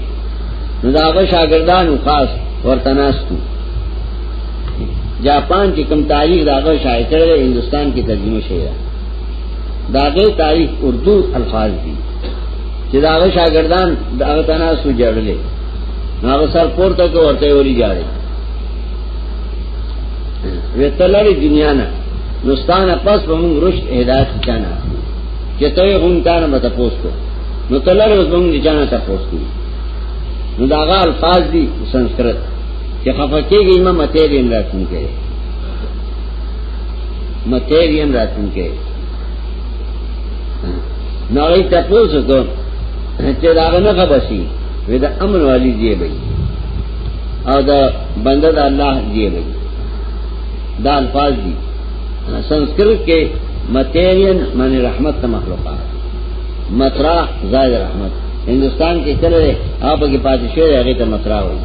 Speaker 2: نو دا هغه شاګردانو خاص ورته ناستو جاپان کې کم تاریخ داغه شایع کړل هندستان کې ترجمه شوی دا داغه تاریخ اردو الفاظ دي چې داغه شاګردان داغه تنا سو جوړلې هغه سر پورته کو ورته وری جاړي وتلری دنیا نه نستان پس په موږ رشد هدایت چانه چې ته هم تانه مت پوسټو نو تلری اوس موږ نه چانه تاسو پوسټو نو داغه الفاظ دي سنسکرت چې خفه کېږي ما متېرین راتونکې متېرین راتونکې نو هغه تاسو کو چې دا نه خبشي وې دا امن والی دی به او دا بنده د الله دی به دا الفاظ دي سنسکرت کې متېرین معنی رحمت ته مخلوقات مطرح زائد رحمت هندستان کې چلے آپ کی پادشاہ هغه ته مطرح وایي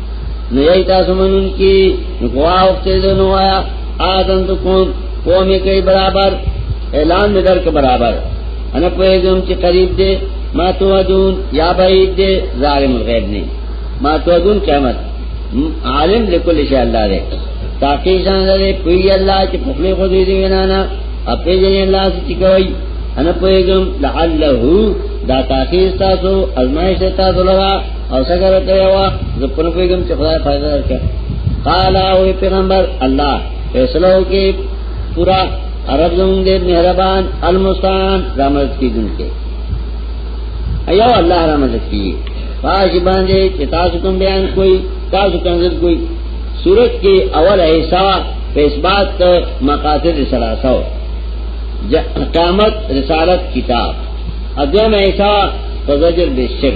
Speaker 2: نو یی تاسو منون کی غوا وخت دې نو آیا آدم تو کوم قومي کوي برابر اعلان مې درک برابر انا پوهېږم چې قریب دې ما تو ادون یا بعید دې ظالم غیب نه ما تو ادون قیامت عالم لكل شيء الله دې تاکي ځان دې پوي الله چې په خپل خو دې دی نه نه اپې دې الله چې کوي انا پوهېږم لعله دا تاکي تاسو ازمایش تاسو لرا او څنګه راته یوا زه په نوې کوم چې خدای فائدہ درکړي قال او پیغمبر الله فیصله وکي پورا عرب زمون دې مهربان المستان رحمت کی دن کې ایا الله رحمت کی پاش باندې چې تاسو کوم بیان کوئی تاسو کنزل کوئی صورت کې اول ایسا په اثبات مقاصد سلاسو قامت رسالت کتاب ادم ایسا فزجر بشر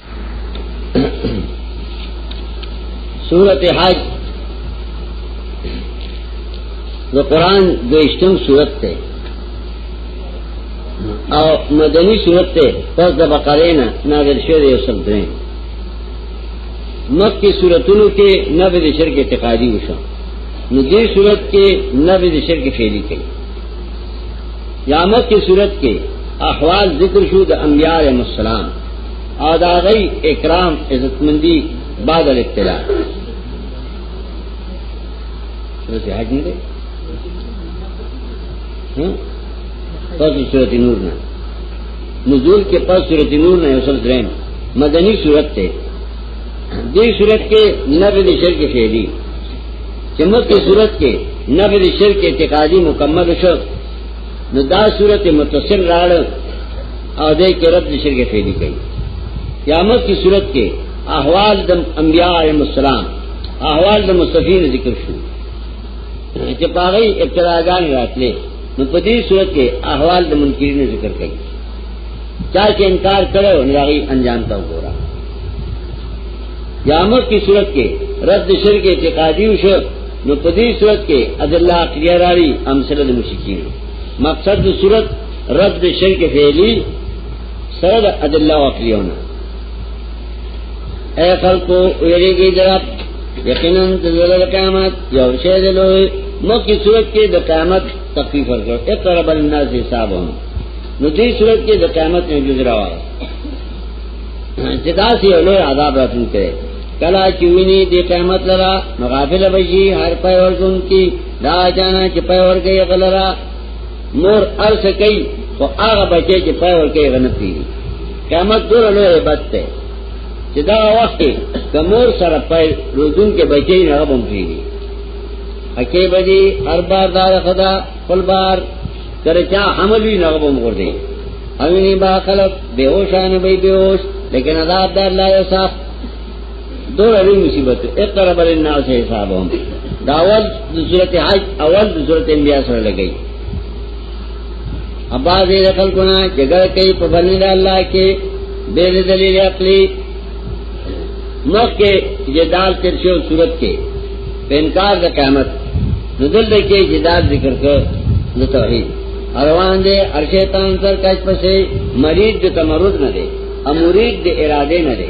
Speaker 2: سورت حج دو قرآن دوشتم سورت تے او مدنی سورت تے پس دا بقرینا نادر شد یو سب درین مخ کی سورتونو کے نبی دا شرک اعتقادی وشا نو دی سورت کے نبی دا شرک فیلی کئی یا مخ کی سورت کے احوال ذکر شو دا انبیاء علیہ السلام او دا غي اکرام عزت مندي بعد الابتلاء سورت حج نه ده ها پس سورت نور نه نزول کې پس سورت نور نه اصل درېم مدني سورت ته دې سورت کې نبی د شرک فعلی چې مکه سورت کې نبی د شرک اعتقادي مکمل شو نو دا سورت متصل راړ او دې کې رد شرک فعلی کوي قیامت کی صورت کې احوال د انبیاء علیهم السلام احوال د مستفین ذکر شو چې پاره ابتلاګان راتلې نو په دې صورت کې احوال د منکرین ذکر کوي چا چې انکار کړو نو هغه انجام ته وګوره قیامت کی صورت کې رد شرک اعتقادی وشو نو په دې صورت کې اذلات لري امثله د مشکین مقصد د صورت رد د شرک فعلی سره د ادله عقلیونه اے خلقو ویریږي درات یقینا د زلال قیامت یو شی دی لوی مکه صورت کې د قیامت تخفیف ورکړ اقرب الناس حسابهم نو دې صورت کې د قیامت نه جزرا وایي چې دا سی لوی عذاب راتلونکی کلا چې ویني د قیامت لرا نو غافل بشي هر پای ورزون کې دا جانا چې پای ورګي غلرا نور ارس کوي خو هغه بچي چې پای ورګي غنه پیری قیامت دور له عبادت ته چې دا وخت کمور سره پای روزون کې بچي نه غوم پیری اکی بجی هر بار دار خدا خپل بار کرچا حمل وی نه غوم ور دي اوینه با خلق بیوشان به بیوش لیکن عذاب در لا یصاف دو رہی مصیبت اقرب لنا سے حساب ہوں دا اول صورت حج اول صورت انبیاء سره لګی ابا دې دخل کنا جګړه کوي په باندې د الله کې بے دلیل عقلی مخ کې جدال تر شو صورت کې په انکار د قیامت ندل دې کې جدال ذکر کړ د توحید روان دې ارشیتان تر کښ پسې مرید د تمرد نه دې امورید د اراده نه دې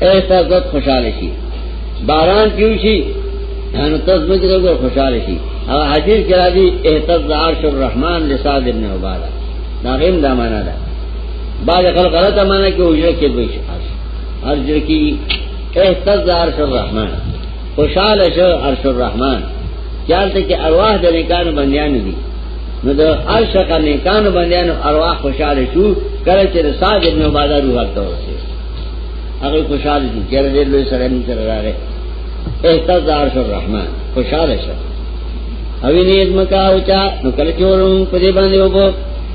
Speaker 2: ایسا زد خوشحال شي باران کیو شي نو تزمج غو خوشحال شي او حدیث کې راځي اهتز عرش الرحمن لصاد ابن عباده دا غیم دا معنا ده بعض خلک غلطه معنا کې وجره کې دوی هر ځل کې اهتز عرش الرحمن خوشحال شو عرش الرحمن چالت کې ارواح د نیکانو بندیان دي نو د عاشق نیکانو بندیانو ارواح خوشاله شو کله چې ساج ابن عباده روح ته ورسېد هغه خوشاله شو چې دې لوی سره موږ سره راغی احتز عرش الرحمن خوشاله شو او نه ادم کا او چا نو کله چې ورون په دې باندې وبو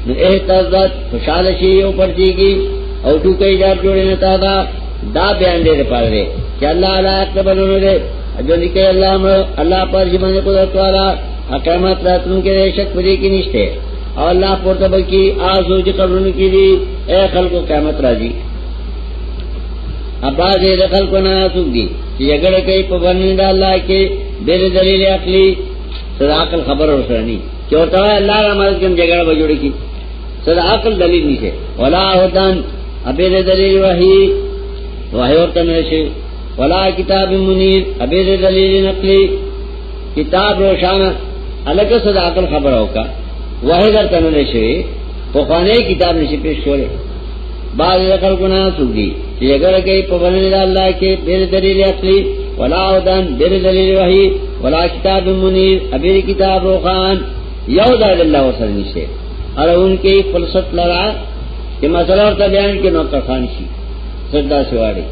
Speaker 2: نو احتز خوشاله شي او پرځيږي او ټو کوي دا جوړې نه تا دا دا بیان دې پاره دی چې الله لا تبلونه دې اجل کې الله امر الله پر جمعه کو دا اقامت راتن کې شک پدې کې نشته او الله پورته بلکی آزو چې قبرونو کې دي اے خلکو قیامت راځي ابا دې د خلکو نه اسوک دي چې جګړه کوي په باندې د الله کې بیر دلیل عقلی صدا عقل خبر ورسرنی چې ورته الله را مرز کوم جګړه به جوړ کی صدا عقل دلیل نشته ولا هدان ابیر دلیل وحی وحی ورته نشي ولا کتاب منیر ابیر دلیل نقلی کتاب روشانه الکه صدا عقل خبر اوکا وه در تنو نشوي په خوانه کتاب نشي پیش کوله بعض عقل ګنا سږي چې اگر کوي په باندې الله کې بیر دلیل عقلی ولا ودان بیر دلیل وحی ولا کتاب منیر ابیر کتاب روخان یو دا الله وسره نشته اور ان کې فلسفه لرا چې مسله ورته بیان کې نو کفان شي صدا سواړي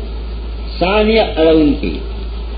Speaker 2: ثانیه اور ان کې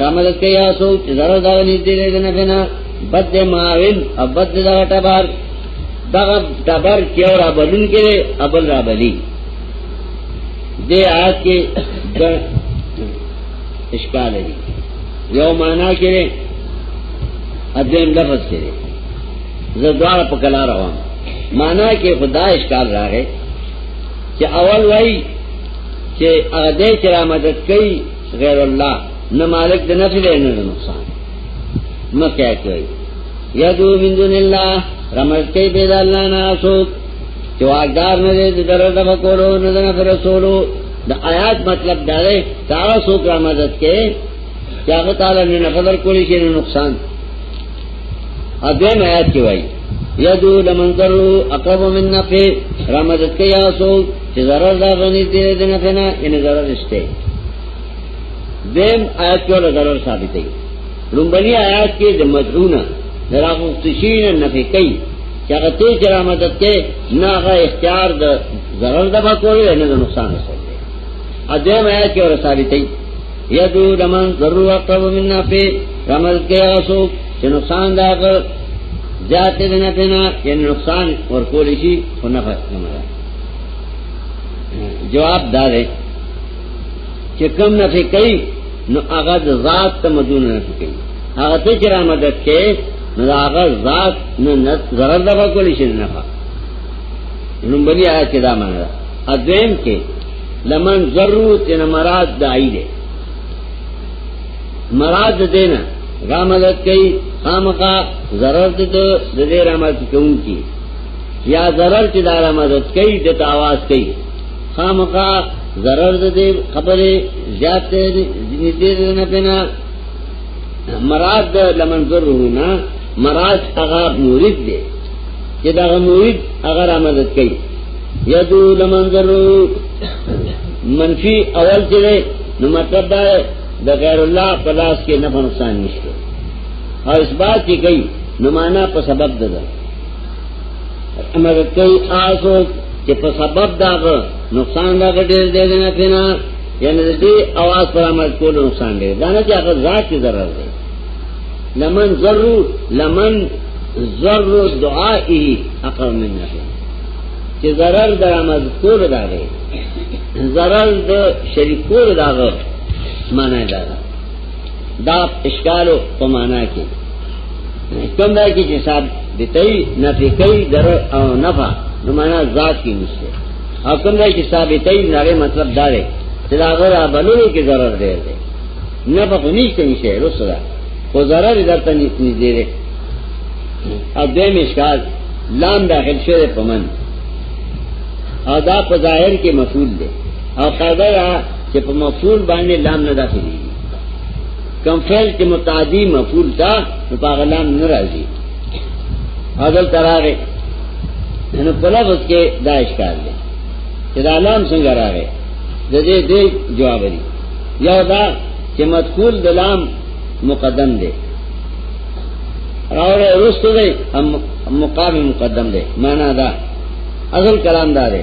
Speaker 2: رامدد کئی آسو چی ضرور داغ نزدی لے دن فینا بد دے معاون اب بد دے داغ ٹبار داغ ٹبار کیو را بلن کے لے ابل را بلی دے آیت کے اشکال ہے یو مانا کے لے ادویم لفظ کے لے زدوار پکلا روان مانا کے خدا اشکال را گئے چی اول وائی چی اغدے چی را مدد کئی غیر الله نه مالک د نفع دی نه نقصان مکه کوي یادو من دون الله رمز کوي به د الله نه اسوک چې واګدار نه دې درو د کولو نه د نفع رسولو د آیات مطلب دا دی تاسو کا مدد کې چې هغه تعالی نه نفع کولی شي نقصان ا دې آیات کې وایي یادو لمن درو اقرب من نفع رمز کوي اسوک چې ضرر دا غني دې دې نه کنه ان ضرر نشته دیم آیات کې له ضرر ثابت دی لومبني آیات کې د مدعونه دراغو تشین نه کوي چې هغه ته چې را مدد کې نه هغه اختیار د ضرر دغه کوي نه د نقصان رسول دی ا دې مې کې ور ثابت دی یدو لمن ضرر وقب من نفع رمز کې اوسو چې نقصان دا کړ زیات دې نه پېنا چې نقصان ورکول شي خو نه پاتې جواب دا دی چې کم نه کوي نو هغه د ذات ته مدون نه کوي هغه ته چې را مدد کوي نو هغه ذات نه نه ضرر دغه کولی شي نه فا نو بلی آیا چې دا معنا ده اذن کې لمن ضرورت نه مراد دای دی مراد دینه را مدد کوي خامخا ضرر د دې را مدد کوونکی یا ضرر چې دارا مدد کوي د تاواز کوي خامخا ضرر د دې خبره زیات نږدې نه پنا مراد د لمنظر نه مراد هغه مرید دی چې دا مرید هغه را مدد کوي یدو لمنظر منفی اول چې نو مطلب دا د غیر الله په لاس کې نه نقصان نشته او اثبات یې کوي نو معنا په سبب ده امر کوي آسو چې په سبب داغه نقصان داغه ډېر دی نه پینا یعنی دې आवाज پر عمل کول نقصان دی دا نه چې هغه ذات کې ضرر دی لمن ضرر لمن ضرر دعائه اقرب من نفع چې ضرر د عمل کول دا دی ضرر د شریکول داغه معنی دا ده دا اشکالو په معنا کې کوم دا کې چې صاحب دتای نه پکې در او نفع نو معنا ذات کې نشته او کوم دا کې ثابتای نه مطلب دا دی چې دا غره بلوي کې ضرر دی نه په نشته نشته رسول خو ضرر درته نشته دی او دیم اشکال لام داخل شوه په من او دا په ظاهر کې مفعول دی او قاعده چې په مفعول باندې لام نه داخلي کم فعل کې متعدی مفعول تا نو په هغه لام نه راځي حاضر تراغه نو په لفظ کې دا اشکال دی چې دا لام څنګه راغی د دې دې جواب دی یو دا چې مدخول د لام مقدم دی راوړې ورسته دی مقام مقدم دی معنا دا اصل کلام دا دی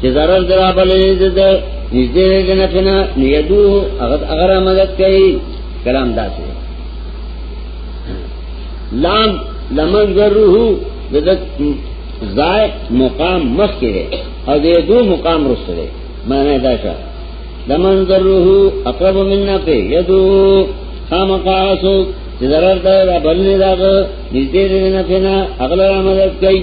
Speaker 2: چې zarar درابلې زده نږدې دې نه کنه نیدو هغه هغه مدد کوي کلام داسې لام لمن ذره دغه زای مقام مخ کړي او دې دو مقام رسره معنی دا شه لمن ذره اقرب منا په یدو خامقاسو چې zarar درابلې داغه نږدې دې نه کنه هغه مدد کوي